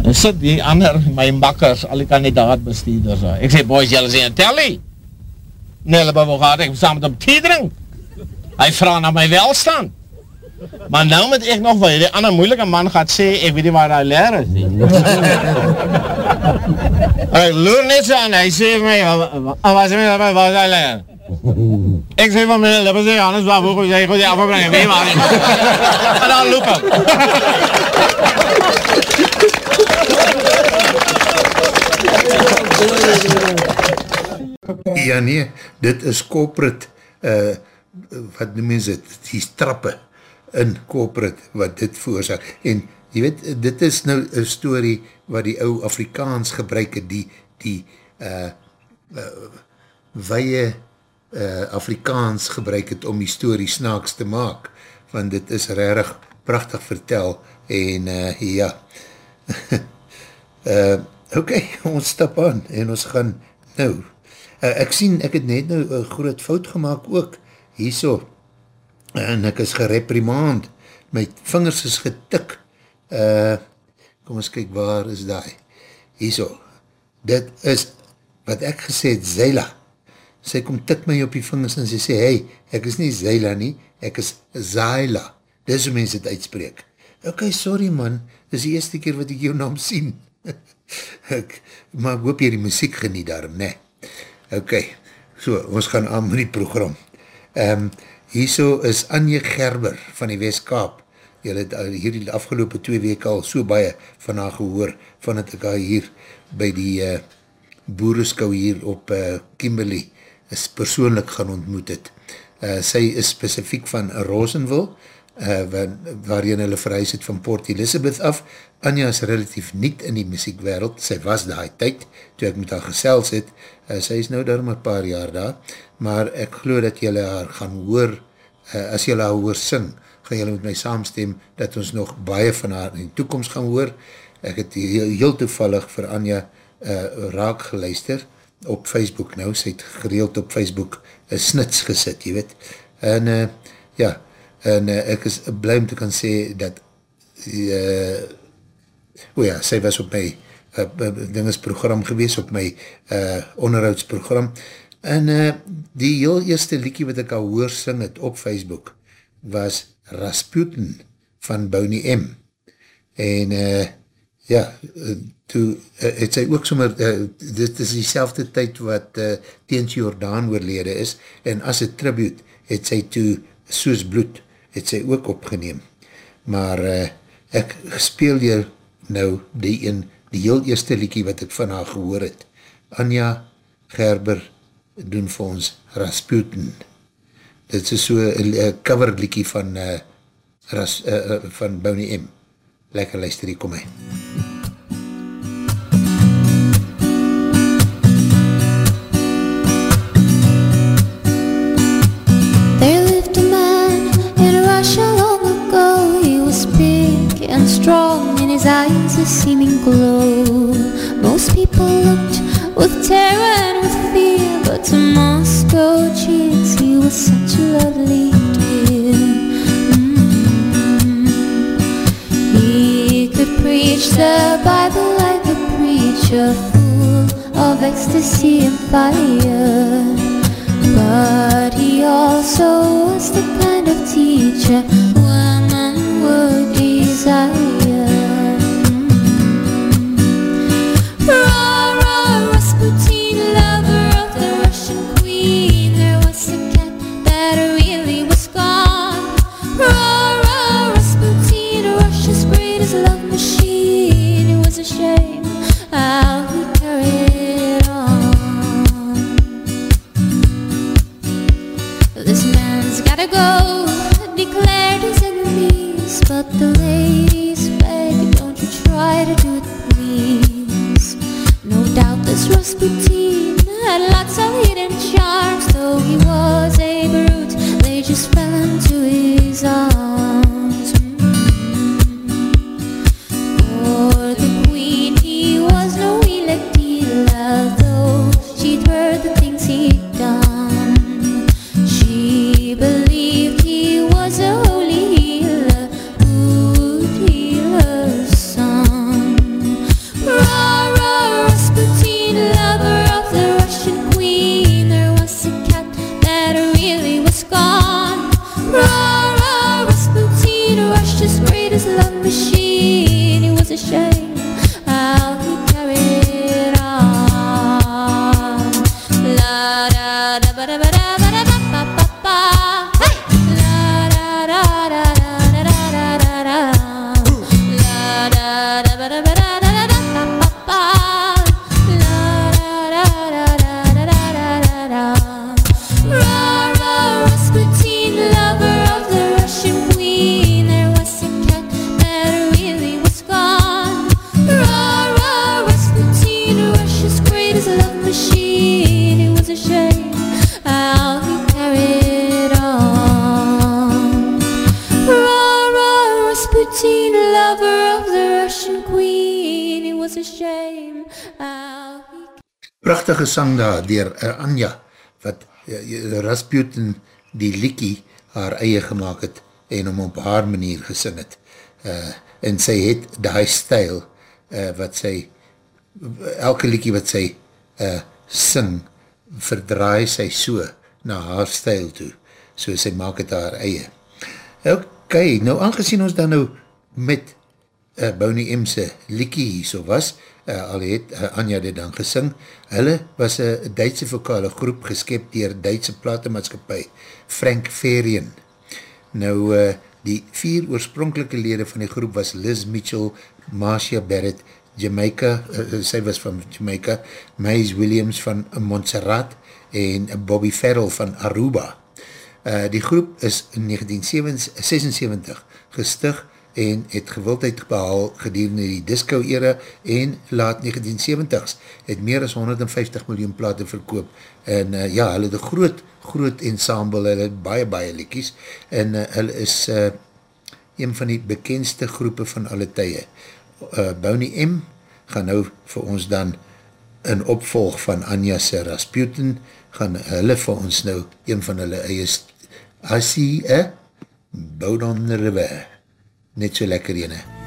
En sit die ander, my makkers, al die kandidaat bestuurders. Ek sê, boys, jylle sê, telly. Nee, hulle wil gehad, ek saam met hom thee drink. Hy vraag na my welstand. Maar nou moet ek nog wel, die ander moeilike man gaat sê, ek weet nie waar hy leer is nie. [laughs] hy loer net so aan, hy sê vir my, "Wa- wat sê my, wat was hy leer? Ek sê van my, lippe sê, Hannes, waar vroeg jy goed die afbrengen, weet je waar nie. [laughs] En dan loop ek. Ja nee, dit is corporate, uh, wat noem mens het, die strappe in corporate wat dit veroorzaak. En jy weet, dit is nou een story wat die ou Afrikaans gebruik het, die, die uh, uh, weie uh, Afrikaans gebruik het om die story snaaks te maak, want dit is rarig prachtig vertel en uh, ja, uh, [laughs] ok, [laughs] ons stap aan en ons gaan nou, uh, ek sien, ek het net nou een groot fout gemaakt ook, hierso, en ek is gereprimand, my vingers is getik, uh, kom ons kyk, waar is die, hierso, dit is, wat ek gesê het, Zeila, sy kom tik my op die vingers en sy sê, hey, ek is nie Zeila nie, ek is Zaila, dis hoe mens het uitspreek, ok, sorry man, dis die eerste keer wat ek jou naam sien, [laughs] ek, maar ek hoop jy die muziek geniet daarom, ne, ok, so, ons gaan aan met die program, um, hierso is Anje Gerber van die Westkaap, jy het al hier die afgelopen twee week al so baie van haar gehoor, van het ek haar hier by die uh, boereskou hier op uh, Kimberley is persoonlik gaan ontmoet het. Uh, sy is specifiek van Rosenville, uh, waar, waarin hulle verhuis het van Port Elizabeth af. Anja is relatief niet in die muziekwereld, sy was daai tyd, toe ek met haar gesels het, uh, sy is nou daar maar paar jaar daar, maar ek geloof dat jylle haar gaan hoor, uh, as jylle haar hoor sing, gaan jylle met my saamstem, dat ons nog baie van haar in die toekomst gaan hoor. Ek het heel, heel toevallig vir Anja uh, raak geluister, op Facebook nou, sy het gereeld op Facebook een snits gesit, jy weet, en uh, ja, en uh, ek is blij om te kan sê dat uh, o ja, sy was op my uh, dinges program gewees, op my uh, onderhoudsprogram, En uh, die heel eerste liedje wat ek al hoor sing het op Facebook was Rasputin van Boney M. En uh, ja, toe uh, het sy ook sommer, uh, dit is die selfde tyd wat uh, Teens Jordaan oorlede is en as een tribute het sy toe Soos Bloed het sy ook opgeneem. Maar uh, ek speel jou nou die een, die heel eerste liedje wat ek van haar gehoor het. Anja Gerber doen vir ons Rasputin. Dit is so een cover liedje van uh, Ras, uh, uh, van Boney M. Lekker luister, hier kom hy. There lived a man in Russia long ago. He was big and strong, in his eyes a seeming glow. Most people looked with terror and with fear, but to Moscow cheers, he was such a lovely dear. Mm. He could preach the Bible like a preacher, full of ecstasy and fire. But he also was the kind of teacher women would desire. The ladies begged, don't you try to do it, please. No doubt this Rasputin had lots of hidden charms. Though he was a brute, they just fell into his arms. Prachtige sang daar dier uh, Anja, wat uh, Rasputin die liekie haar eie gemaakt het en om op haar manier gesing het. Uh, en sy het die stijl uh, wat sy, elke liekie wat sy uh, sing, verdraai sy so na haar stijl toe. So sy maak het haar eie. Ok, nou aangezien ons dan nou met uh, Bonnie Mse liekie hier so was, uh, al het uh, Anja dit dan gesing, hulle was een Duitse vokale groep geskep dier Duitse platemaatskapie, Frank Ferien. Nou, uh, die vier oorspronkelike lede van die groep was Liz Mitchell, Marcia Barrett, Jamaica, uh, sy was van Jamaica, Mays Williams van Montserrat en Bobby Farrell van Aruba. Uh, die groep is in 1976 gestig en het gewildheid behaal gedurende die disco era en laat 1970s het meer as 150 miljoen plate verkoop en uh, ja, hulle het een groot, groot ensemble, hulle het baie, baie liekies en uh, hulle is uh, een van die bekendste groepe van alle tye. Uh, Boney M gaan nou vir ons dan in opvolg van Anja se Rasputin, gaan hulle vir ons nou een van hulle eie Asie, eh? Bout on the river. Net so lekker ene.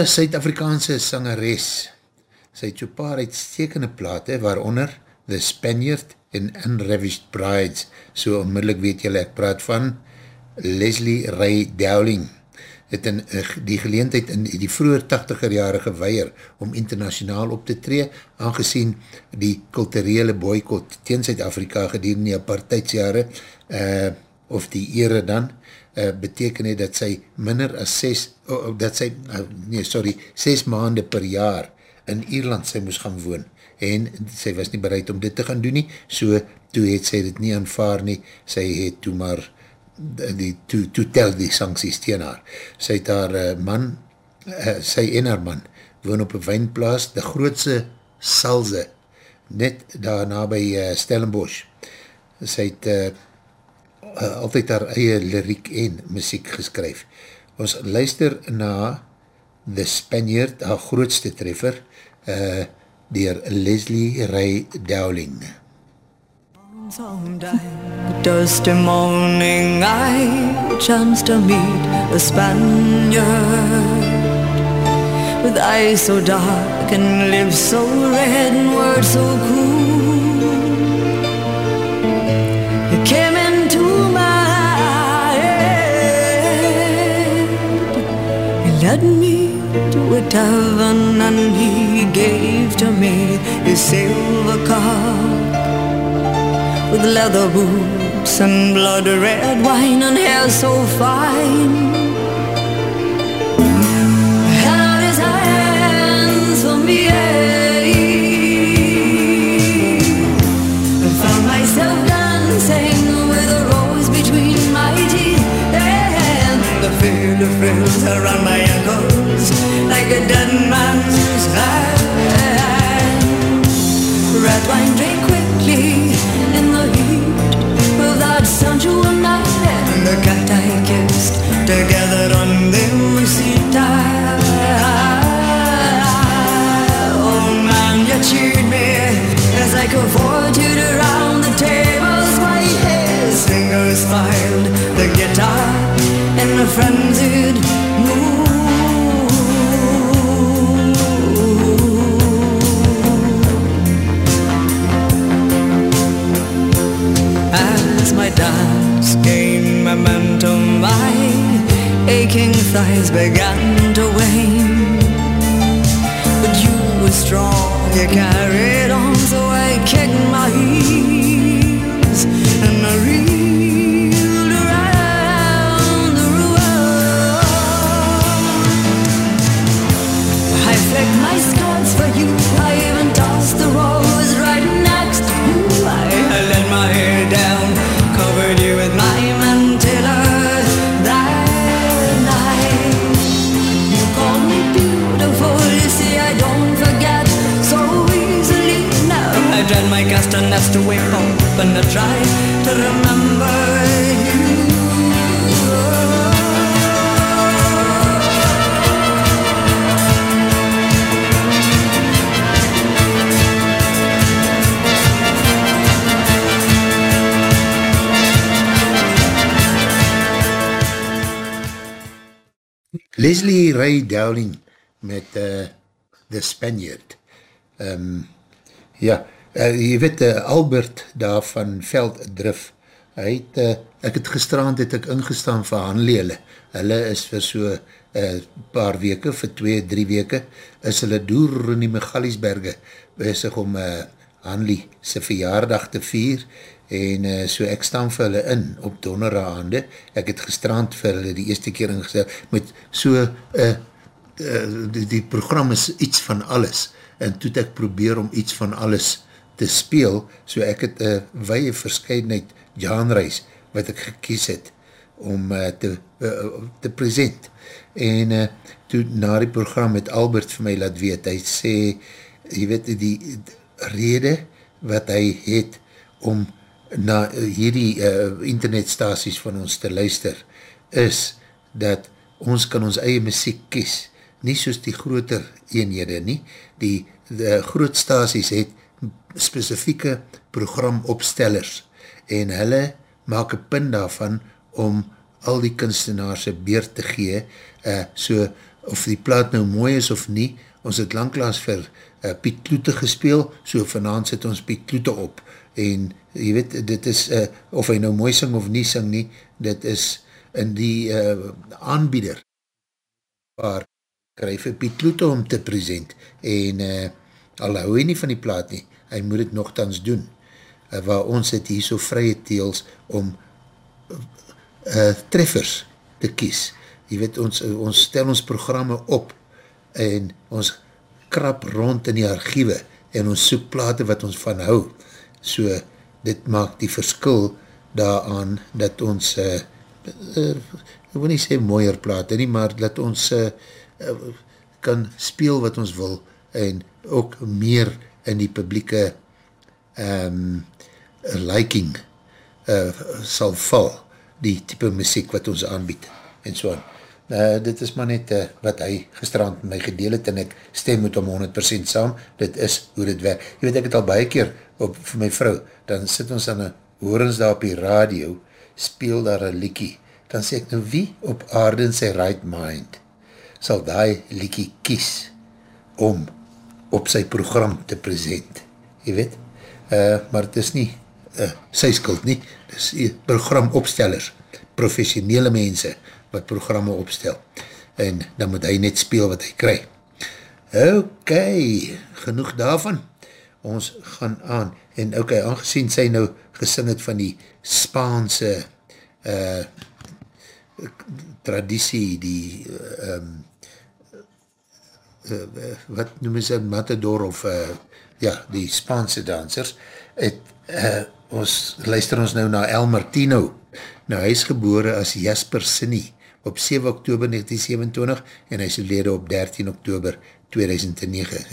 Een Suid-Afrikaanse sangeres, sy het so paar uitstekende plate, waaronder The Spaniard en Unravished Brides, so onmiddellik weet julle, ek praat van Leslie Ray Dowling, het in die geleentheid in die vroeger 80er jare geweier om internationaal op te tree, aangezien die kulturele boycott teen Zuid-Afrika gedurende die apartheidsjare, uh, of die ere dan, uh, beteken het dat sy minder as 6, oh, dat sy, uh, nee, sorry, 6 maande per jaar in Ierland sy moes gaan woon, en sy was nie bereid om dit te gaan doen nie, so toe het sy dit nie aanvaar nie, sy het toe maar die, toe, toe tel die sancties teen haar. Sy het haar uh, man, uh, sy en haar man, woon op een wijnplaas, de grootse Salze, net daarna by uh, Stellenbosch. Sy het uh, uh, altyd haar eie liriek en muziek geskryf. Ons luister na The Spaniard, haar grootste treffer, uh, dier Leslie Ray Dowling. Someday, a dusty morning, I chanced to meet a Spaniard with eyes so dark and lips so red and words so cool. Led me to a tavern and he gave to me his silver cup with leather boots and blood red wine and hair so fine. Held his hands for me. The frills around my ankles like a dead man's hand. Red wine drink quickly in the heat of that sensual night and the cat I kissed together on the receipt Oh man, you cheered me as I cavorted around the aching thighs began to wane. But you were strong, you carried on, tried my castanets to wake up and I try to remember. Leslie Ray Dowling met uh, The Spaniard. Um, ja, uh, jy weet, uh, Albert daar van Velddrif, hy het, uh, ek het gestraand, het ek ingestaan vir Hanlele. Hulle is vir so uh, paar weke, vir twee, drie weke, is hulle door in die Megaliesberge bezig om uh, Hanlie sy verjaardag te vier, en uh, so ek staan vir hulle in op donderhande, ek het gestrand vir hulle die eerste keer ingestel, met so, uh, uh, die, die program is iets van alles, en toe het ek probeer om iets van alles te speel, so ek het een uh, weie verscheidenheid genreis, wat ek gekies het, om uh, te, uh, te present, en uh, toe na die program het Albert vir my laat weet, hy sê, jy weet, die, die rede wat hy het om na hierdie uh, internetstaties van ons te luister, is dat ons kan ons eie muziek kies, nie soos die groter eenhede nie, die, die groot staties het spesifieke programopstellers, en hulle maak een punt daarvan om al die kunstenaars een beurt te gee, uh, so of die plaat nou mooi is of nie, ons het langklaas vir uh, Piet Kloete gespeel, so vanavond sit ons Piet Kloete op, en jy weet, dit is, uh, of hy nou mooi sing of nie sing nie, dit is in die uh, aanbieder, waar kryf vir Piet Kloete om te present, en uh, al hou hy nie van die plaat nie, hy moet het nogthans doen, uh, waar ons het hier so vrye teels om uh, treffers te kies. Jy weet, ons, ons stel ons programme op en ons krap rond in die archiewe en ons soek plate wat ons van hou. So, dit maak die verskil daaraan dat ons uh, uh, ek wil nie sê mooier plate nie, maar dat ons uh, uh, kan speel wat ons wil en ook meer in die publieke um, liking uh, sal val die type muziek wat ons aanbied en so aan. Uh, dit is maar net uh, wat hy gestrand met my gedeel het en ek stem met om 100% saam, dit is hoe dit werk. Je weet, ek het al baie keer op, vir my vrou, dan sit ons aan een horens daar op die radio, speel daar een liekie, dan sê ek nou wie op aarde in sy right mind sal die liekie kies om op sy program te present, je weet, uh, maar het is nie uh, sy skuld nie, dit is programopstellers, professionele mense, wat programme opstel, en dan moet hy net speel wat hy kry. Ok, genoeg daarvan, ons gaan aan, en ok, aangezien sy nou gesing het van die Spaanse uh, traditie, die um, uh, wat noem is een matador of uh, ja, die Spaanse dansers, het uh, ons luister ons nou na El Martino. Nou, hy is gebore as Jasper Sinny op 7 oktober 1927 en hy is lede op 13 oktober 2009.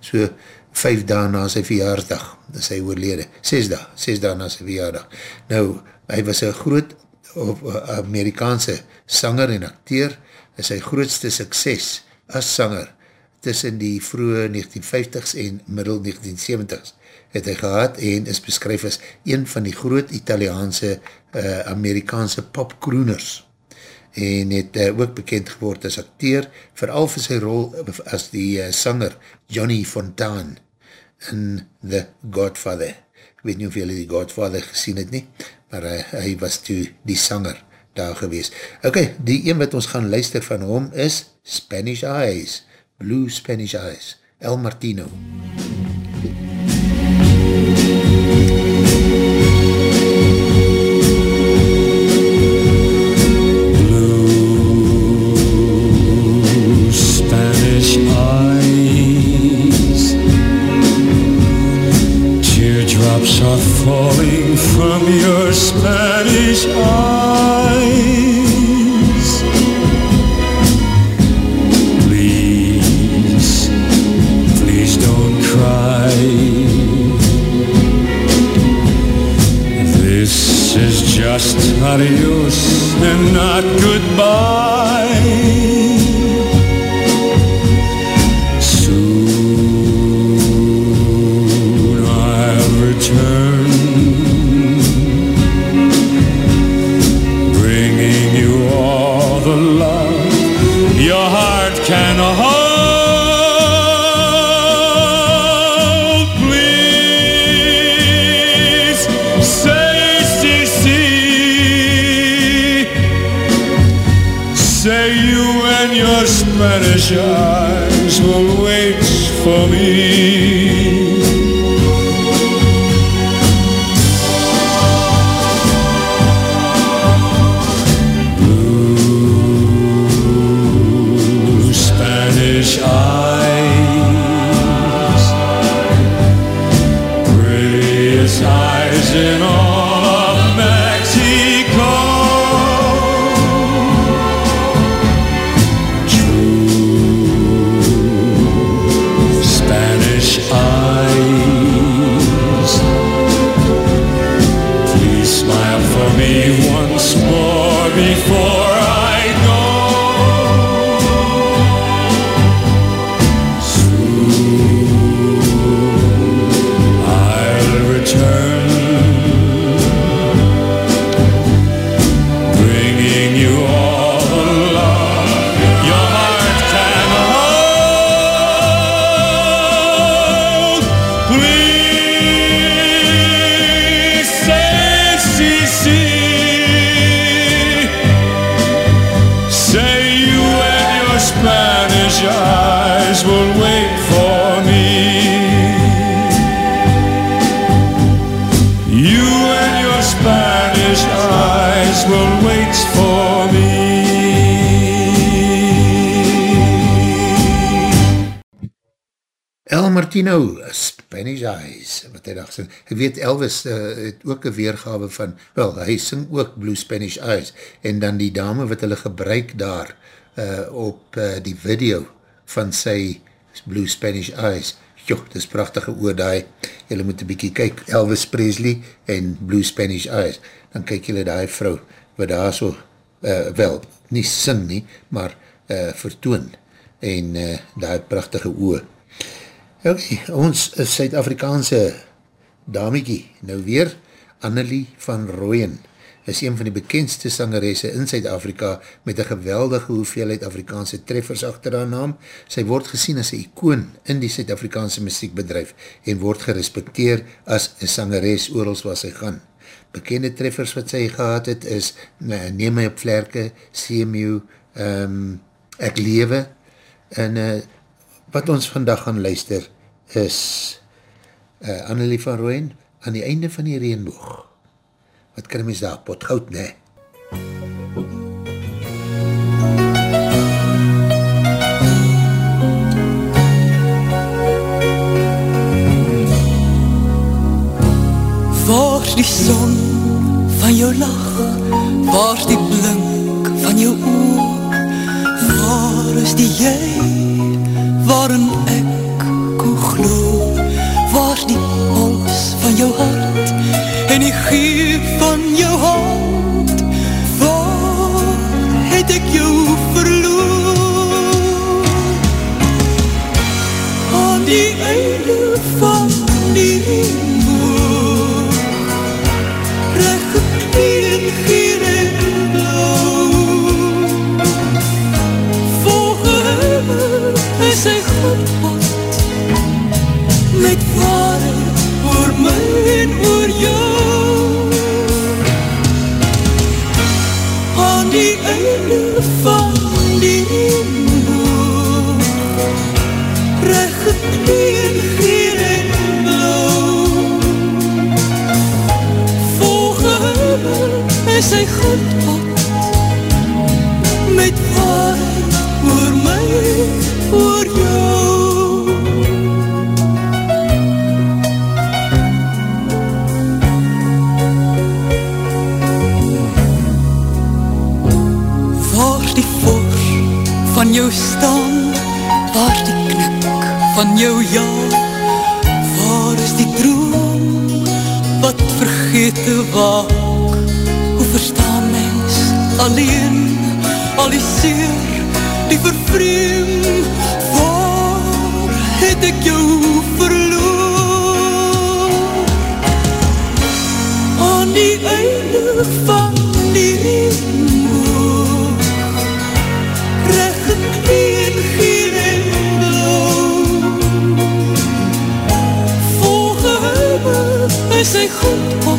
So, 5 dagen na sy verjaardag, is hy oorlede. 6 dagen, 6 dagen na sy verjaardag. Nou, hy was een groot of, Amerikaanse sanger en acteur, is sy grootste sukses as sanger tussen die vroege 1950s en middel 1970s het hy gehad en is beskryf as een van die groot Italiaanse uh, Amerikaanse popkroeners en het uh, ook bekend geword as acteur, vooral vir sy rol as die uh, sanger Johnny Fontaine in The Godfather. Ek weet nie of julle die Godfather gesien het nie, maar uh, hy was toe die sanger daar gewees. Ok, die een wat ons gaan luister van hom is Spanish Eyes, Blue Spanish Eyes, El Martino. Blue Spanish eyes. Teardrops are falling from your Spanish eyes. Adios and not goodbye. Spanish El Martino, Spanish Eyes, wat hy daar gesing. Ek weet Elvis uh, het ook een weergawe van, wel, hy sing ook Blue Spanish Eyes, en dan die dame wat hulle gebruik daar uh, op uh, die video van sy Blue Spanish Eyes, joh, dit is prachtige oor die, julle moet een bykie kyk, Elvis Presley en Blue Spanish Eyes, dan kyk julle die vrou, wat daar so, uh, wel, nie sing nie, maar uh, vertoon, en uh, die prachtige oor. Ok, ons Suid-Afrikaanse damiekie, nou weer, Annelie van Rooyen, is een van die bekendste sangeresse in Suid-Afrika met een geweldige hoeveelheid Afrikaanse treffers achter haar naam. Sy word gesien as een icoon in die Suid-Afrikaanse muziekbedrijf en word gerespekteer as een sangeres oorals waar sy gaan. Bekende treffers wat sy gehad het is Neem my op vlerke, CMU, um, Ek lewe en uh, wat ons vandag gaan luister is uh, Annelie van Rooyen aan die einde van die reenboog. Wat kan mys daar? Potgoud, ne? Waar die son van jou lach? Waar die blink van jou oor? Waar is die jy waarin ek kon glo? Waar die pols van jou hart en die gier van jou hand? Sy godpad Met waarheid oor my, oor jou. Waar die fors van jou staan Waar die knik van jou ja Waar is die droom wat vergete mens alleen Al die seer, die vervreem Waar het ek jou verloor? Aan die einde van die regenboog Reggekleed gier en blauw Volgehebber is sy godpad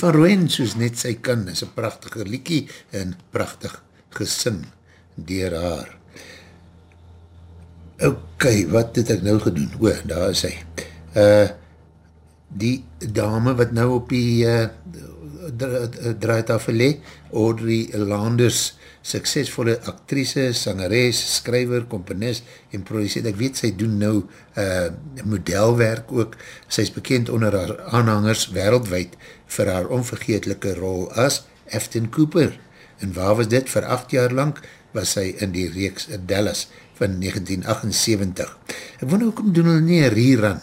van Rooyen, soos net sy kan, is een prachtige liekie en prachtig gesing dier haar. Ok, wat het ek nou gedoen? O, daar is hy. Uh, die dame wat nou op die uh, draaitafel le, Audrey Landers, suksesvolle actrice, sangeres, skryver, komponist en produceert. Ek weet, sy doen nou uh, modelwerk ook. Sy is bekend onder haar aanhangers wereldwijd vir haar onvergeetlike rol as Afton Cooper. En waar was dit? Vir acht jaar lang was sy in die reeks Dallas van 1978. Ek wonder hoekom doen hulle nie een rerun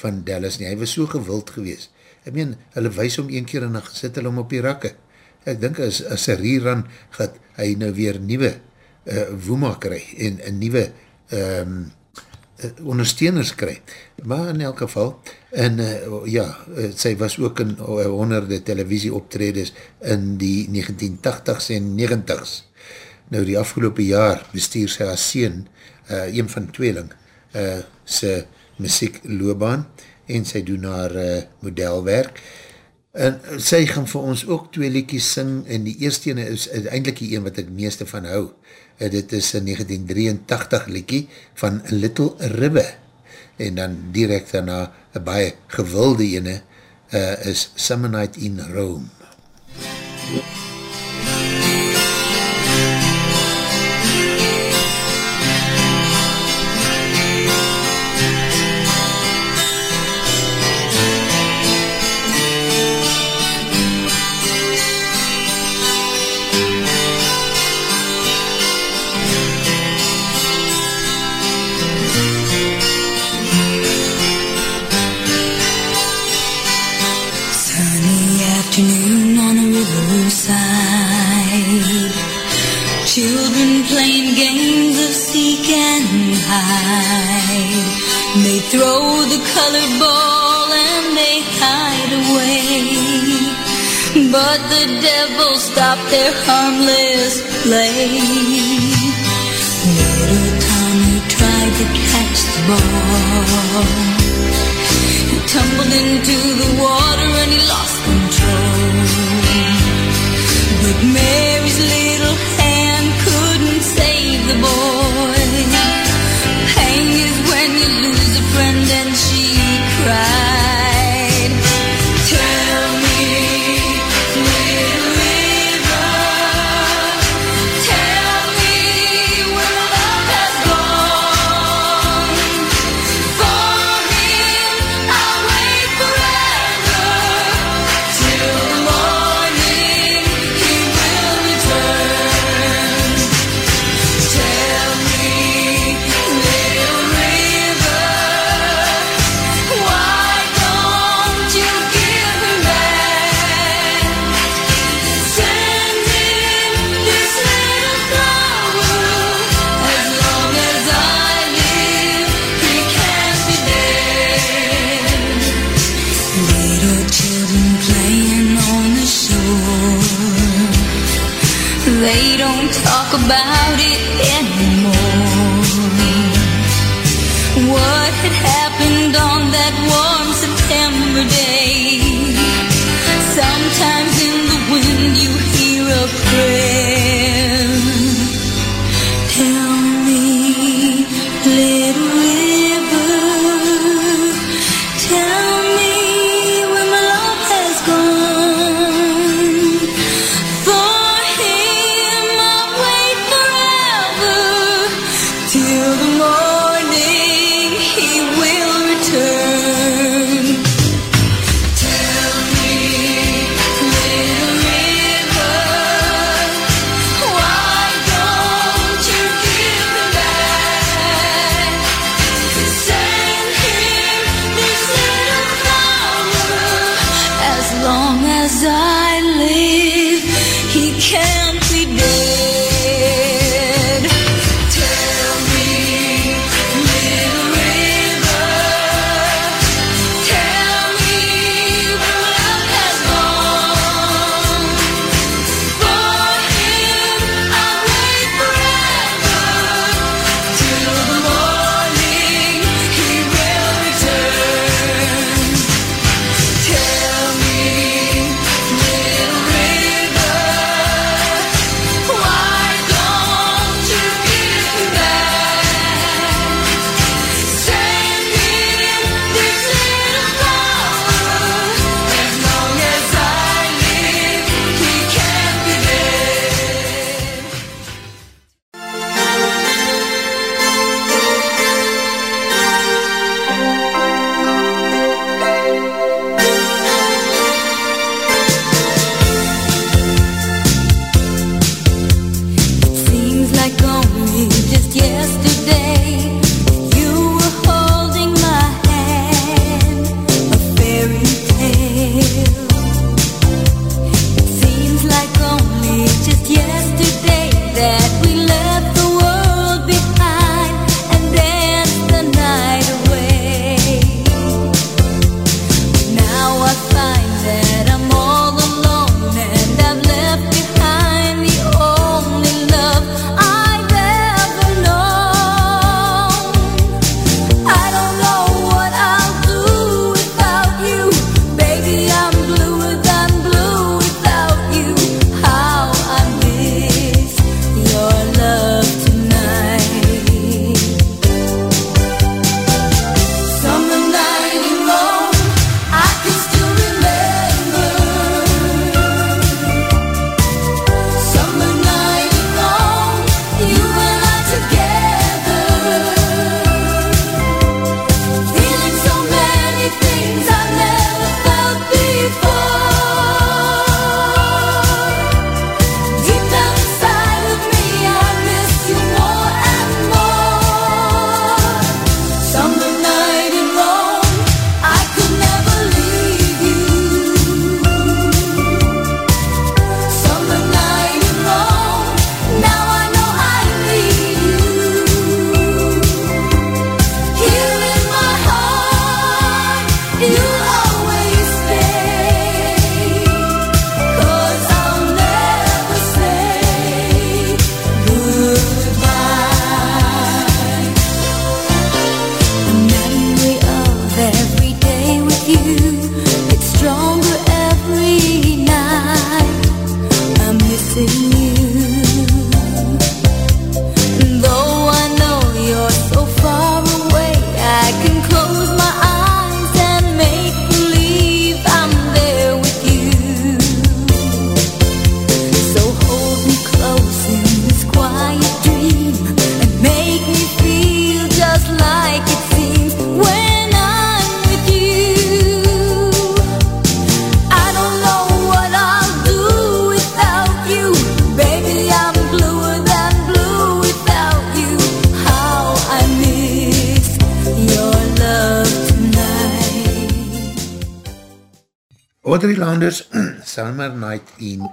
van Dallas nie. Hy was so gewild gewees. Ek meen, hulle wees om een keer en dan gesit hulle om op die rakke. ek dink as, as een rerun gaat hy nou weer nieuwe uh, woema kry en een nieuwe um, ondersteuners kry. Maar in elk geval, en uh, ja, uh, sy was ook in uh, honderde televisie optredes in die 1980s en 90s. Nou die afgelopen jaar bestuur sy as sien, uh, een van tweeling, uh, sy muziek loopbaan en sy doen haar uh, modelwerk. En sy gaan vir ons ook twee liedjes sing en die eerste ene is eindelijk die een wat ek meeste van hou. Uh, dit is een 1983 liedje van Little Ribbe en dan direct daarna een baie gewilde ene uh, is Summer Night in Rome. Sunny stopped their harmless play. Little Tommy tried to catch the ball. He tumbled into the water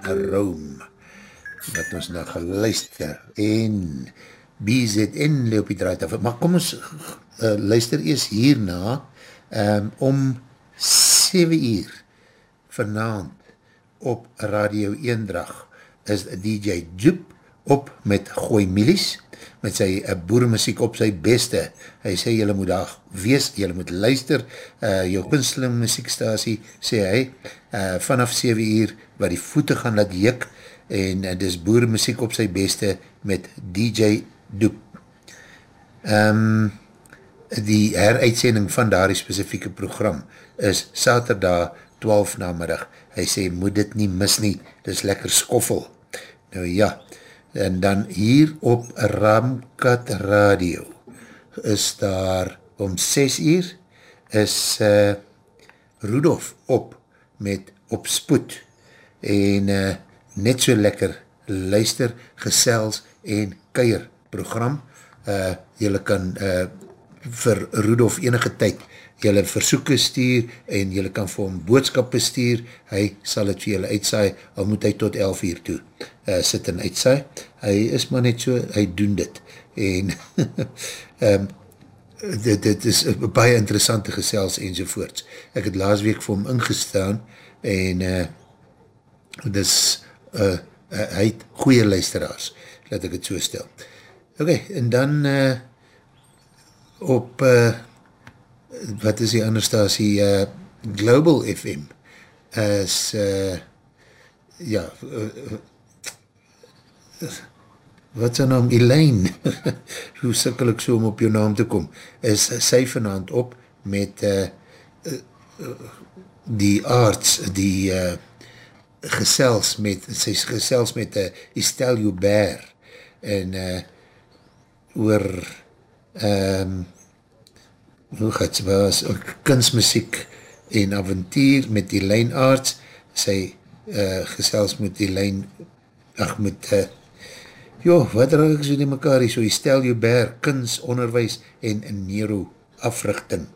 Rome, wat ons nou geluister, en BZN loop die draad af. Maar kom ons uh, luister eers hierna, um, om 7 uur vanavond op Radio Eendrag is DJ Joep op met Gooi Milies, met sy uh, boermuziek op sy beste. Hy sê, jylle moet daar wees, jylle moet luister, uh, jou kunsteling muziekstasie, sê hy, uh, vanaf 7 uur, waar die voete gaan laat jik, en uh, dis boermuziek op sy beste, met DJ Doep. Um, die heruitsending van daar die specifieke program, is saterdag 12 namiddag. Hy sê, moet dit nie mis nie, dis lekker skoffel. Nou ja, en dan hier op Ramkat Radio is daar om 6 uur is uh, Rudolf op met op spoed en uh, net so lekker luister, gesels en keier program. Uh, Julle kan uh, vir Rudolf enige tyd jylle versoeken stuur en jylle kan vir hom boodskap bestuur, hy sal het vir jylle uitsaai, al moet hy tot 11 uur toe uh, sit en uitsaai. Hy is maar net so, hy doen dit. En um, [laughs] dit, dit is baie interessante gesels enzovoorts. Ek het laas week vir hom ingestaan en uh, dis, uh, uh, hy het goeie luisteraars, laat ek het so stel. Ok, en dan uh, op uh, wat is die ander stasie, uh, Global FM, is, uh, ja, uh, uh, wat sy naam, Elaine, [laughs] hoe sikkel ek so om op jou naam te kom, is sy vanavond op met uh, uh, die arts, die uh, gesels met, sy gesels met uh, Estelle Joubert, en uh, oor, um, hoe gaat sy was, kunstmusiek en avontuur met die lijnaarts, sy uh, gesels met die lijn, ach met, uh, joh, wat raak ek so die mekaar, so jy stel jou ber, kunst, onderwijs en neuro africhting,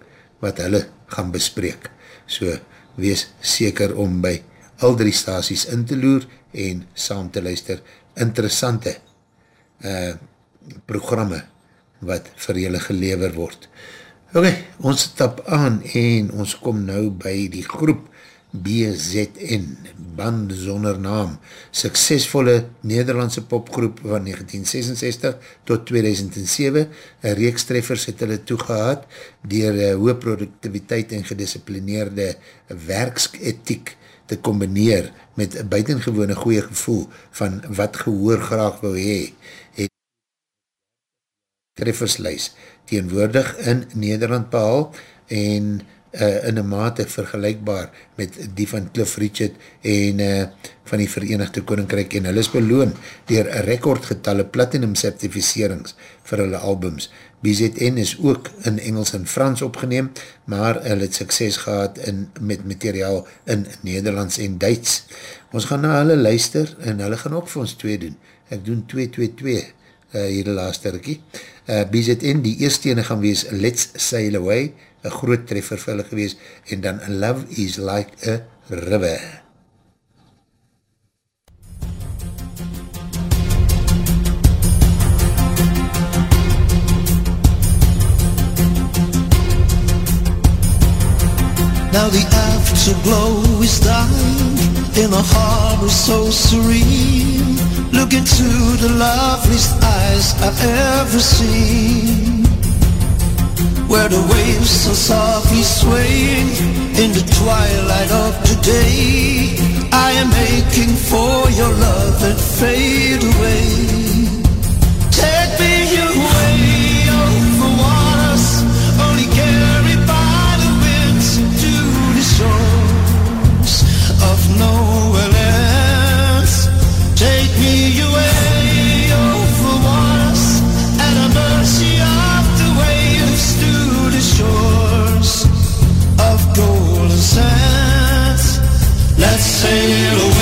wat hulle gaan bespreek. So, wees seker om by al drie staties in te loer en saam te luister interessante uh, programme wat vir julle gelever word. Ok, ons stap aan en ons kom nou by die groep BZN, band zonder naam, suksesvolle Nederlandse popgroep van 1966 tot 2007, een reekstreffers het hulle toegehad, dier hoë productiviteit en gedisciplineerde werksetiek te combineer met buitengewone goeie gevoel van wat gehoor graag wil hee, het trefferslijs teenwoordig in Nederland behal en uh, in een mate vergelijkbaar met die van Cliff Richard en uh, van die Verenigde Koninkrijk en hulle is beloon dier rekordgetalle platinum certificerings vir hulle albums. BZN is ook in Engels en Frans opgeneem, maar hulle het sukses gehad in, met materiaal in Nederlands en Duits. Ons gaan na hulle luister en hulle gaan ook vir ons twee doen. Ek doen 2-2-2 uh, hier die laaste rikkie uh, BZN, die eerste ene gaan wees Let's Sail Away, een groot treffer vir hulle gewees, en dan Love is Like a River. Now the afterglow is dying in a harbor so serene. Look into the loveliest eyes I've ever seen. Where the waves are softly swaying in the twilight of today. I am aching for your love that fade away. Take me sail away.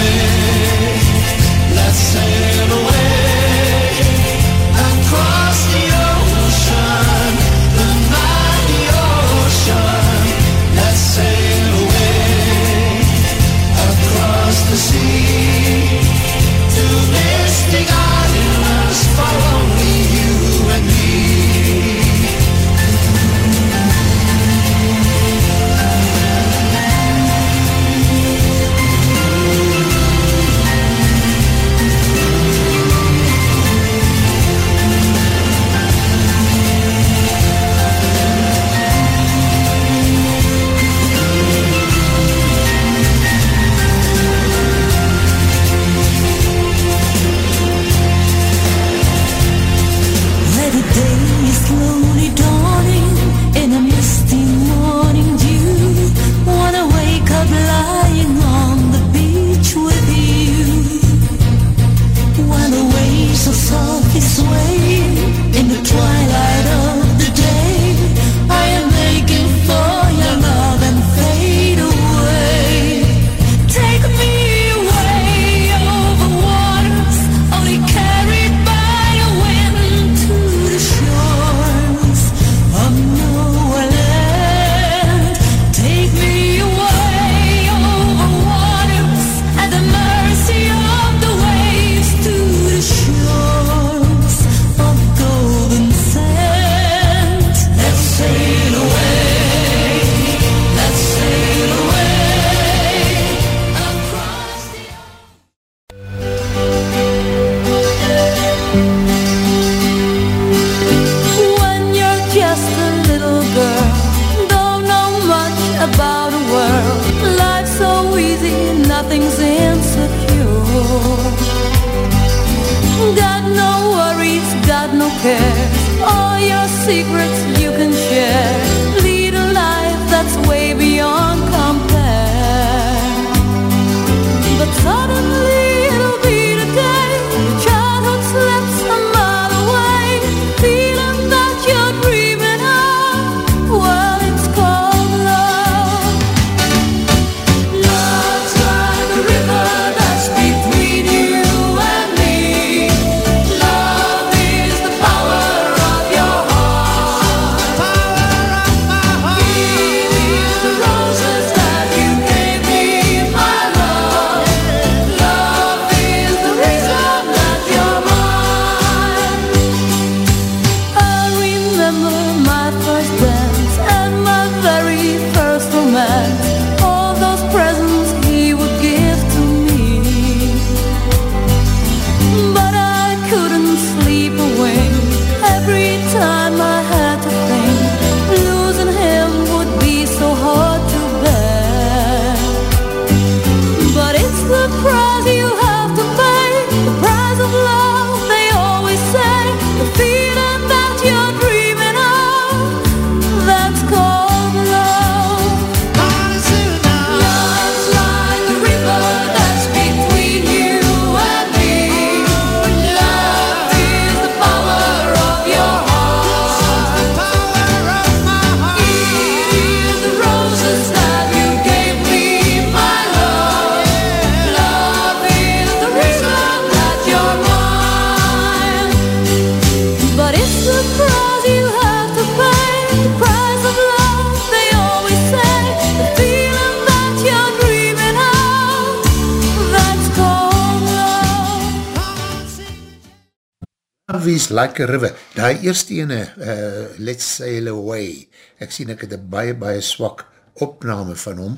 Is like a river. Die eerste ene, uh, Let's Sail Away, ek sien ek het een baie, baie swak opname van hom,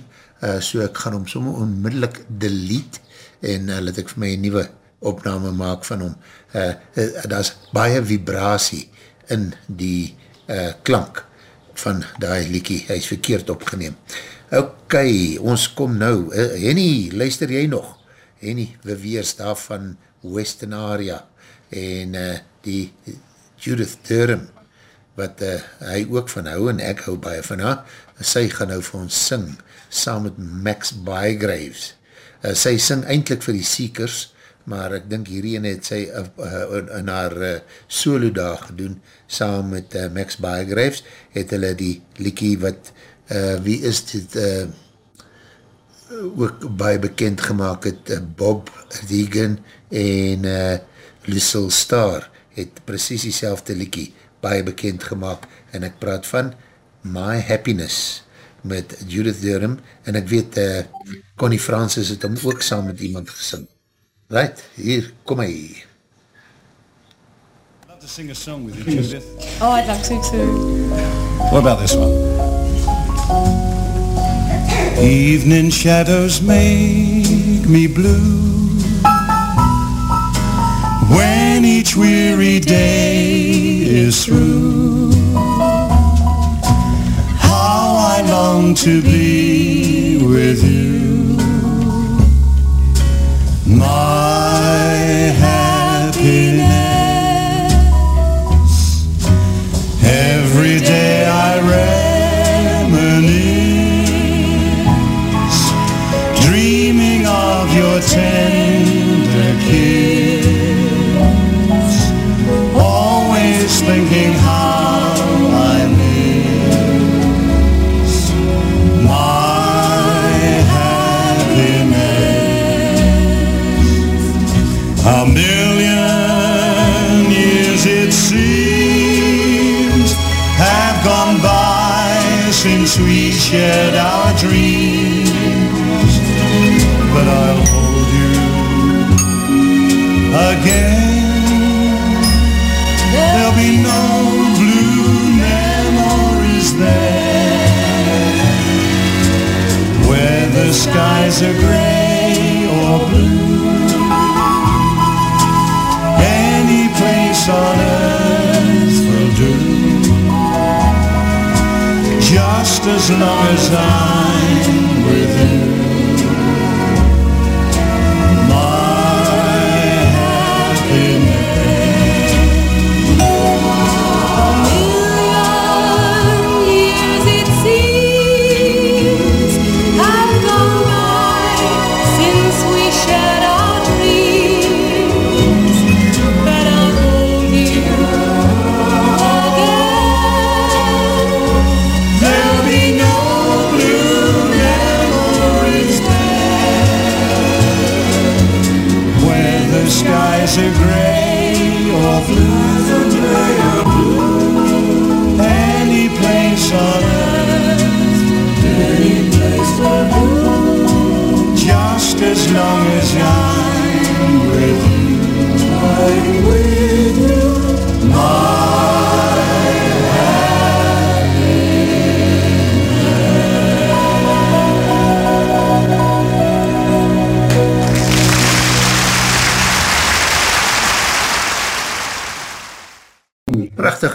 uh, so ek gaan hom somme onmiddellik delete, en uh, laat ek vir my een nieuwe opname maak van hom. Uh, uh, Daar is baie vibrasie in die uh, klank van die liekie, hy is verkeerd opgeneem. Ok, ons kom nou, uh, Henny, luister jy nog? Henny, we weers daar van Western Area, en uh, die Judith Durham, wat uh, hy ook van hou, en ek hou baie van haar, sy gaan nou vir ons sing, saam met Max Bygraves. Uh, sy sing eindelijk vir die Seekers, maar ek dink hierheen het sy uh, uh, in haar uh, solo dag gedoen, saam met uh, Max Bygraves, het hulle die liekie wat, uh, wie is dit, uh, ook baie bekend gemaakt het, uh, Bob Regan en uh, Lucille Starr het precies die selfde liekie baie bekend gemaakt en ek praat van My Happiness met Judith Durham en ek weet uh, Connie Francis het hom ook saam met iemand gesing. Right, hier, kom hy. I'd love to sing a song with you, Judith. Oh, I'd love to too. What about this one? Evening shadows make me blue Each weary day is through. How I long to be with you. My happiness. Every day I reminisce shared our dreams. But I'll hold you again. There'll be no blue memories there Where the skies are gray or blue Any place on as long as I'm with you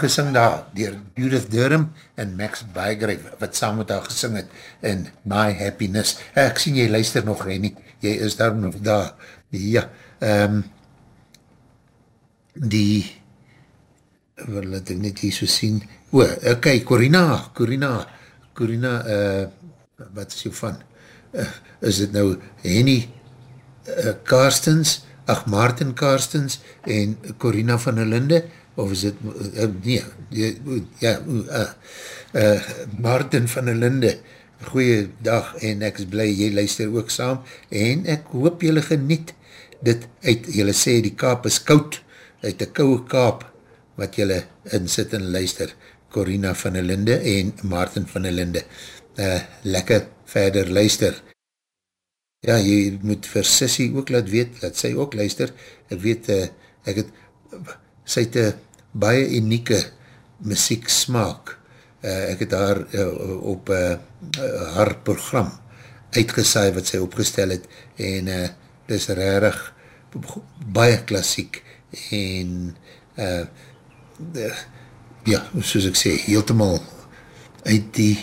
gesing daar, dier Judith Durham en Max Bygrave, wat saam met haar gesing het in My Happiness. Ek sien jy luister nog, Rennie, jy is daar nog daar. Ja, um, die, wat laat ek net hier so sien, o, ok, Corina, Corina, Corina, uh, wat is jou van? Uh, is dit nou Henny uh, Karstens, ach, Martin Karstens en Corina van der Linde, of is dit, uh, nee, die, ja, uh, uh, Martin van der Linde, goeie dag, en ek is blij, jy luister ook saam, en ek hoop jylle geniet dit uit, jylle sê die kaap is koud, uit die kouwe kaap, wat jylle in sit en luister, Corina van der Linde en Martin van der Linde, uh, lekker verder luister. Ja, jy moet vir Sissy ook laat weet, laat sy ook luister, ek weet, uh, ek het, sy het een baie unieke muziek smaak. Uh, ek het haar uh, op uh, haar program uitgesaai wat sy opgestel het en uh, dis rarig baie klassiek en uh, de, ja, soos ek sê, heeltemaal uit die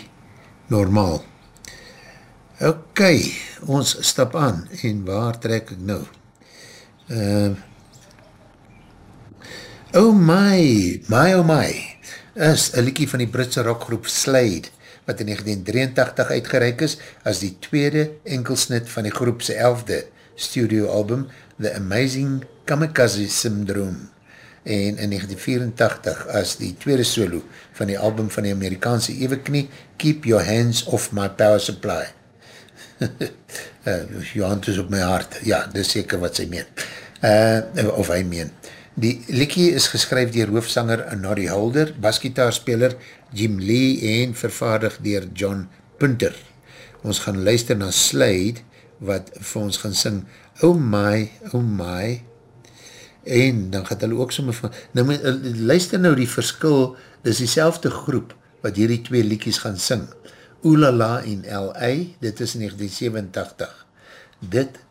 normaal. Ok, ons stap aan en waar trek ek nou? Uh, Oh my, my oh my, is een liekie van die Britse rockgroep Slade, wat in 1983 uitgereik is as die tweede enkelsnit van die groepse elfde studio album The Amazing Kamikaze Syndrome en in 1984 as die tweede solo van die album van die Amerikaanse eeuweknie Keep Your Hands Off My Power Supply. [laughs] uh, jou hand is op my hart, ja, dis seker wat sy meen, uh, of hy meen. Die likkie is geskryf dier hoofsanger Noddy Holder, basgitaarspeler Jim Lee en vervaardig dier John Punter. Ons gaan luister na Slade, wat vir ons gaan sing, Oh my, oh my, en dan gaat hulle ook somme van, nou luister nou die verskil, dis die selfde groep, wat hierdie twee liekies gaan sing, Oolala en L.A., dit is 1987. Dit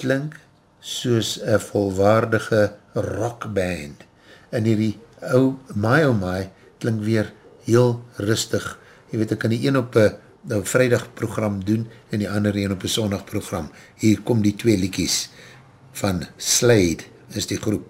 klink soos een volwaardige rockband. En hierdie ou My Oh My klink weer heel rustig. Je weet, ek kan die een op een vrijdag program doen en die ander een op een zondag program. Hier kom die twee liekies van Slade, is die groep.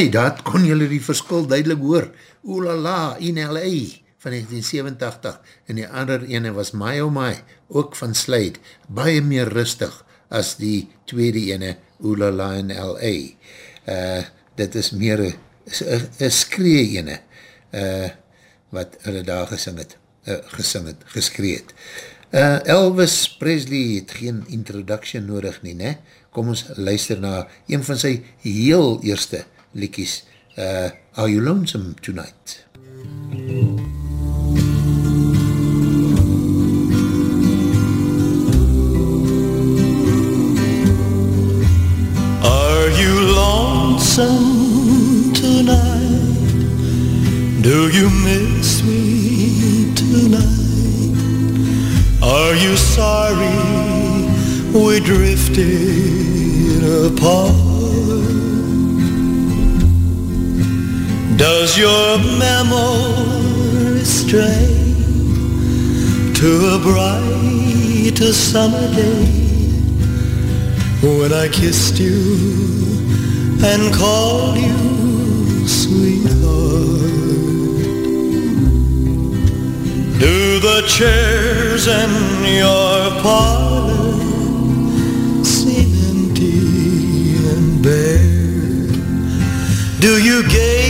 Hy, dat kon julle die verskil duidelik hoor. Oelala, in LA van 1987 en die ander ene was My Oh My, ook van Slade, baie meer rustig as die tweede ene, Oelala in LA. Uh, dit is meer een skree ene uh, wat hulle daar gesing het, uh, gesing het, geskree het. Uh, Elvis Presley het geen introduction nodig nie, ne? Kom ons luister na een van sy heel eerste liekies, uh, Are You Lonesome Tonight? Are you lonesome tonight? Do you miss me tonight? Are you sorry we drifted apart? Does your memory stray to a bright summer day? when I kissed you and called you sweetheart. Do the chairs in your parlor seem empty and bare? Do you gaze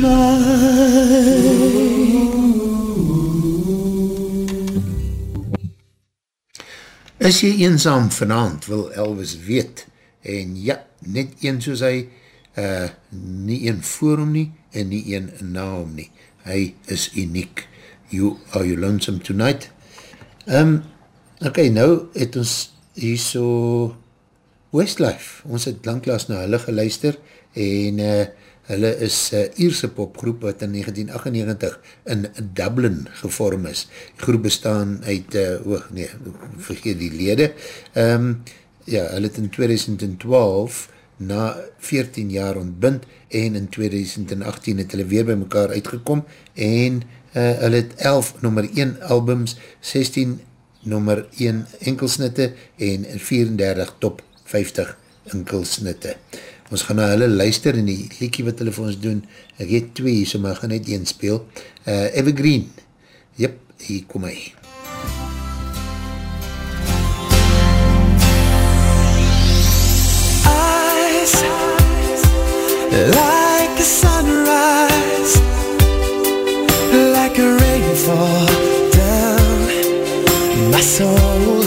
Is jy eenzaam vanavond, wil Elvis weet, en ja, net een soos hy, uh, nie een voor hom nie, en nie een na hom nie. Hy is uniek. You, are you lonesome tonight? Um, ok, nou het ons hier so Westlife, ons het langklaas na hulle geluister, en uh, hulle is uh, Ierse popgroep wat in 1998 in Dublin gevorm is. Die groep bestaan uit, uh, oh nee, vergeet die lede. Um, ja, hulle het in 2012 na 14 jaar ontbind en in 2018 het hulle weer by mekaar uitgekom en uh, hulle het 11 nummer 1 albums, 16 nummer 1 enkelsnitte en 34 top 50 enkelsnitte. Ons gaan na hulle luister en die liekie wat hulle vir ons doen, ek het twee, so maar gaan net een speel. Uh, Evergreen, jyp, hier kom hy. eyes like a sunrise, like a rainfall down my soul.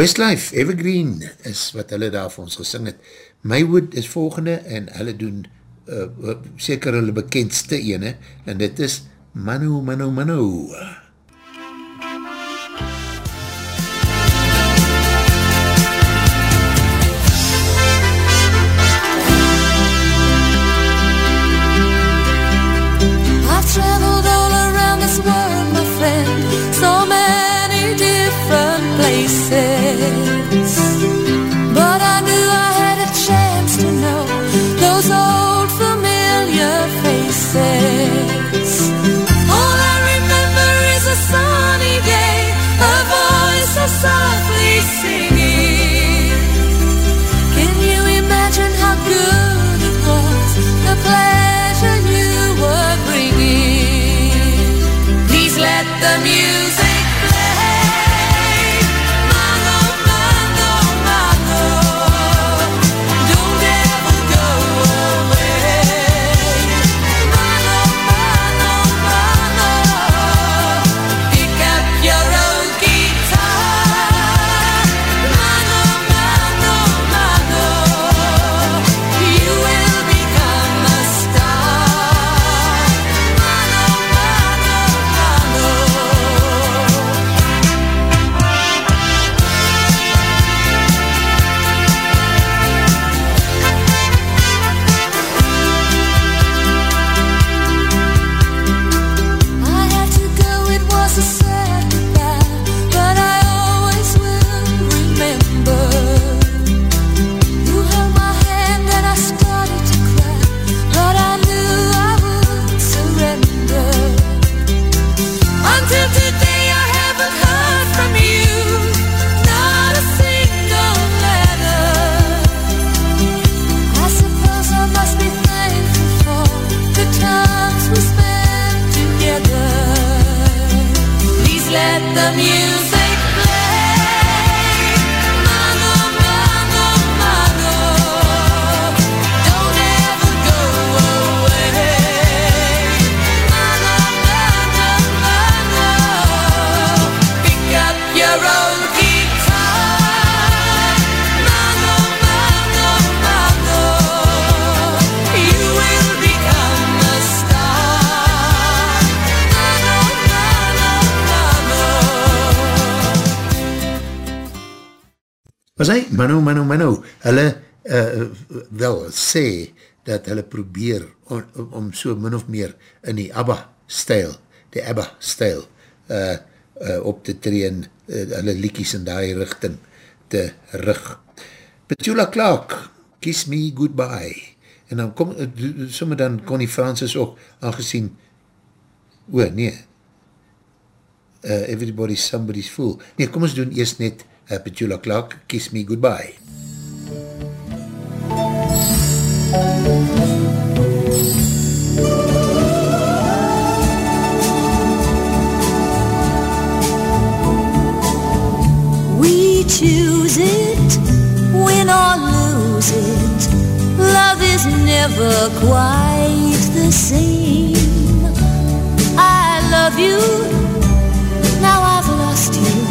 Westlife, Evergreen is wat hulle daar vir ons gesing het. Maywood is volgende en hulle doen uh, seker hulle bekendste ene en dit is Manu Manu Manu. I've Manu Manu Manu, hulle uh, wel sê dat hulle probeer om, om so min of meer in die ABBA-stijl, die ABBA-stijl, uh, uh, op te treen, uh, hulle liekies in die richting te rig. Petula Clark, Kiss Me Goodbye, en dan kom, somme dan Connie Francis ook, aangezien, o nee, uh, Everybody's Somebody's Fool. Nee, kom ons doen eerst net uh, Petula Clark, Kiss Me Goodbye. We choose it, win or lose it. Love is never quite the same. I love you, now I've lost you.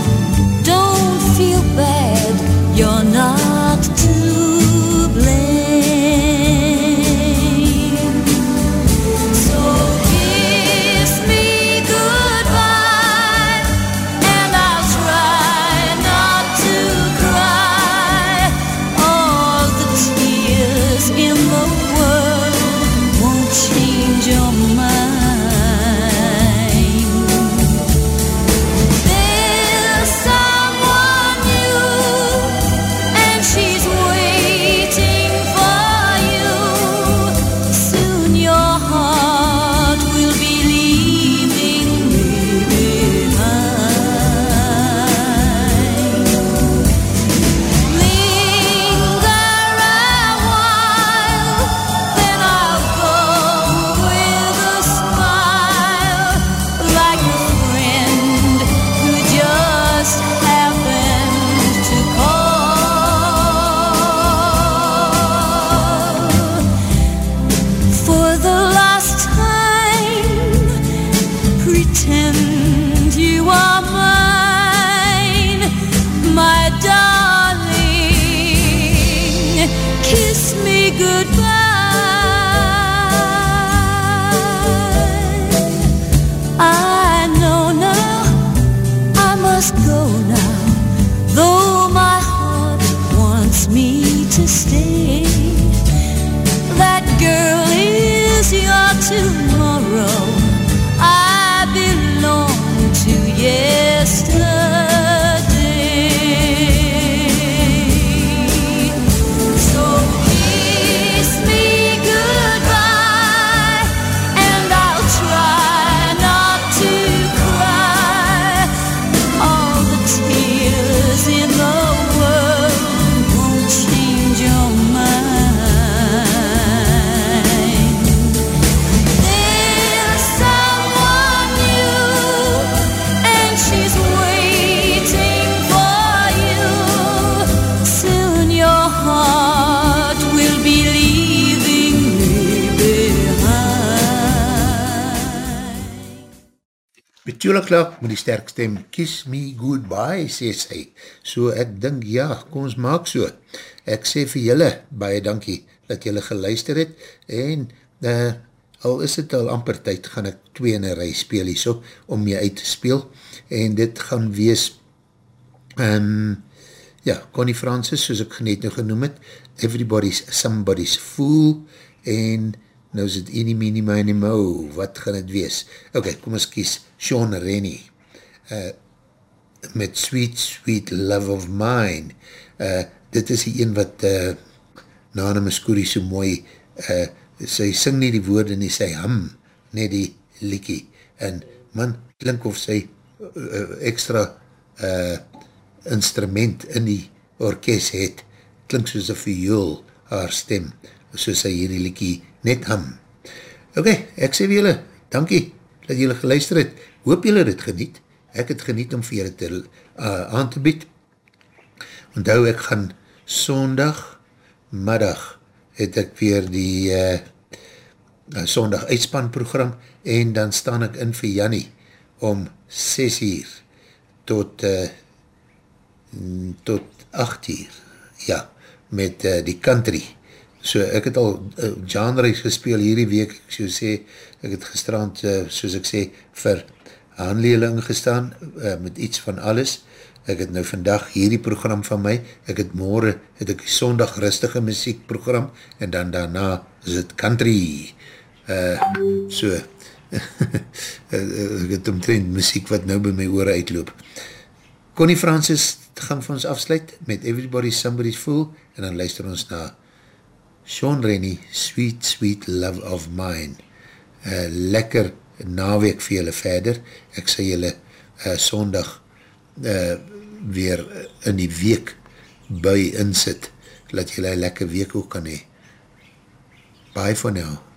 Stem, Kiss Me Goodbye, sê sy. So ek dink, ja, kom ons maak so. Ek sê vir julle, baie dankie, dat julle geluister het, en uh, al is het al amper tyd, gaan ek twee in een rij speel hier so, om mee uit te speel, en dit gaan wees, um, ja, Connie Francis, soos ek net nou genoem het, Everybody's Somebody's Fool, en nou is het Eenie Meenie Mini Mo, wat gaan het wees? Ok, kom ons kies Sean Rennie, uh, met Sweet Sweet Love of Mine, uh, dit is die een wat uh, Nana Muscuri so mooi, uh, sy sing nie die woorde nie, sy ham, net die liekie, en man, klink of sy uh, extra uh, instrument in die orkest het, klink soos een viool, haar stem, soos sy hierdie liekie net ham. Ok, ek sê vir julle, dankie, dat julle geluister het, hoop julle het geniet, ek het geniet om vir julle te, uh, aan te bied, onthou ek gaan sondag middag het ek weer die uh, sondag uitspan program en dan staan ek in vir Jannie om 6 uur tot uh, tot 8 uur ja, met uh, die country. So ek het al uh, genres gespeel hierdie week, ek so sê ek het gestrand, uh, soos ek sê vir aanleeling gestaan uh, met iets van alles. Ek het nou vandag hierdie program van my, ek het morgen, het ek sondag rustige muziekprogram, en dan daarna is het country, uh, so, [laughs] ek het omtrend muziek wat nou by my oor uitloop. Connie Francis gaan vir ons afsluit, met Everybody Somebody's Fool, en dan luister ons na Sean Rennie, Sweet Sweet Love of Mine, uh, lekker naweek vir julle verder, ek sê julle uh, sondag uh, weer in die week by insit, dat jylle een lekker week ook kan hee. Bye for now.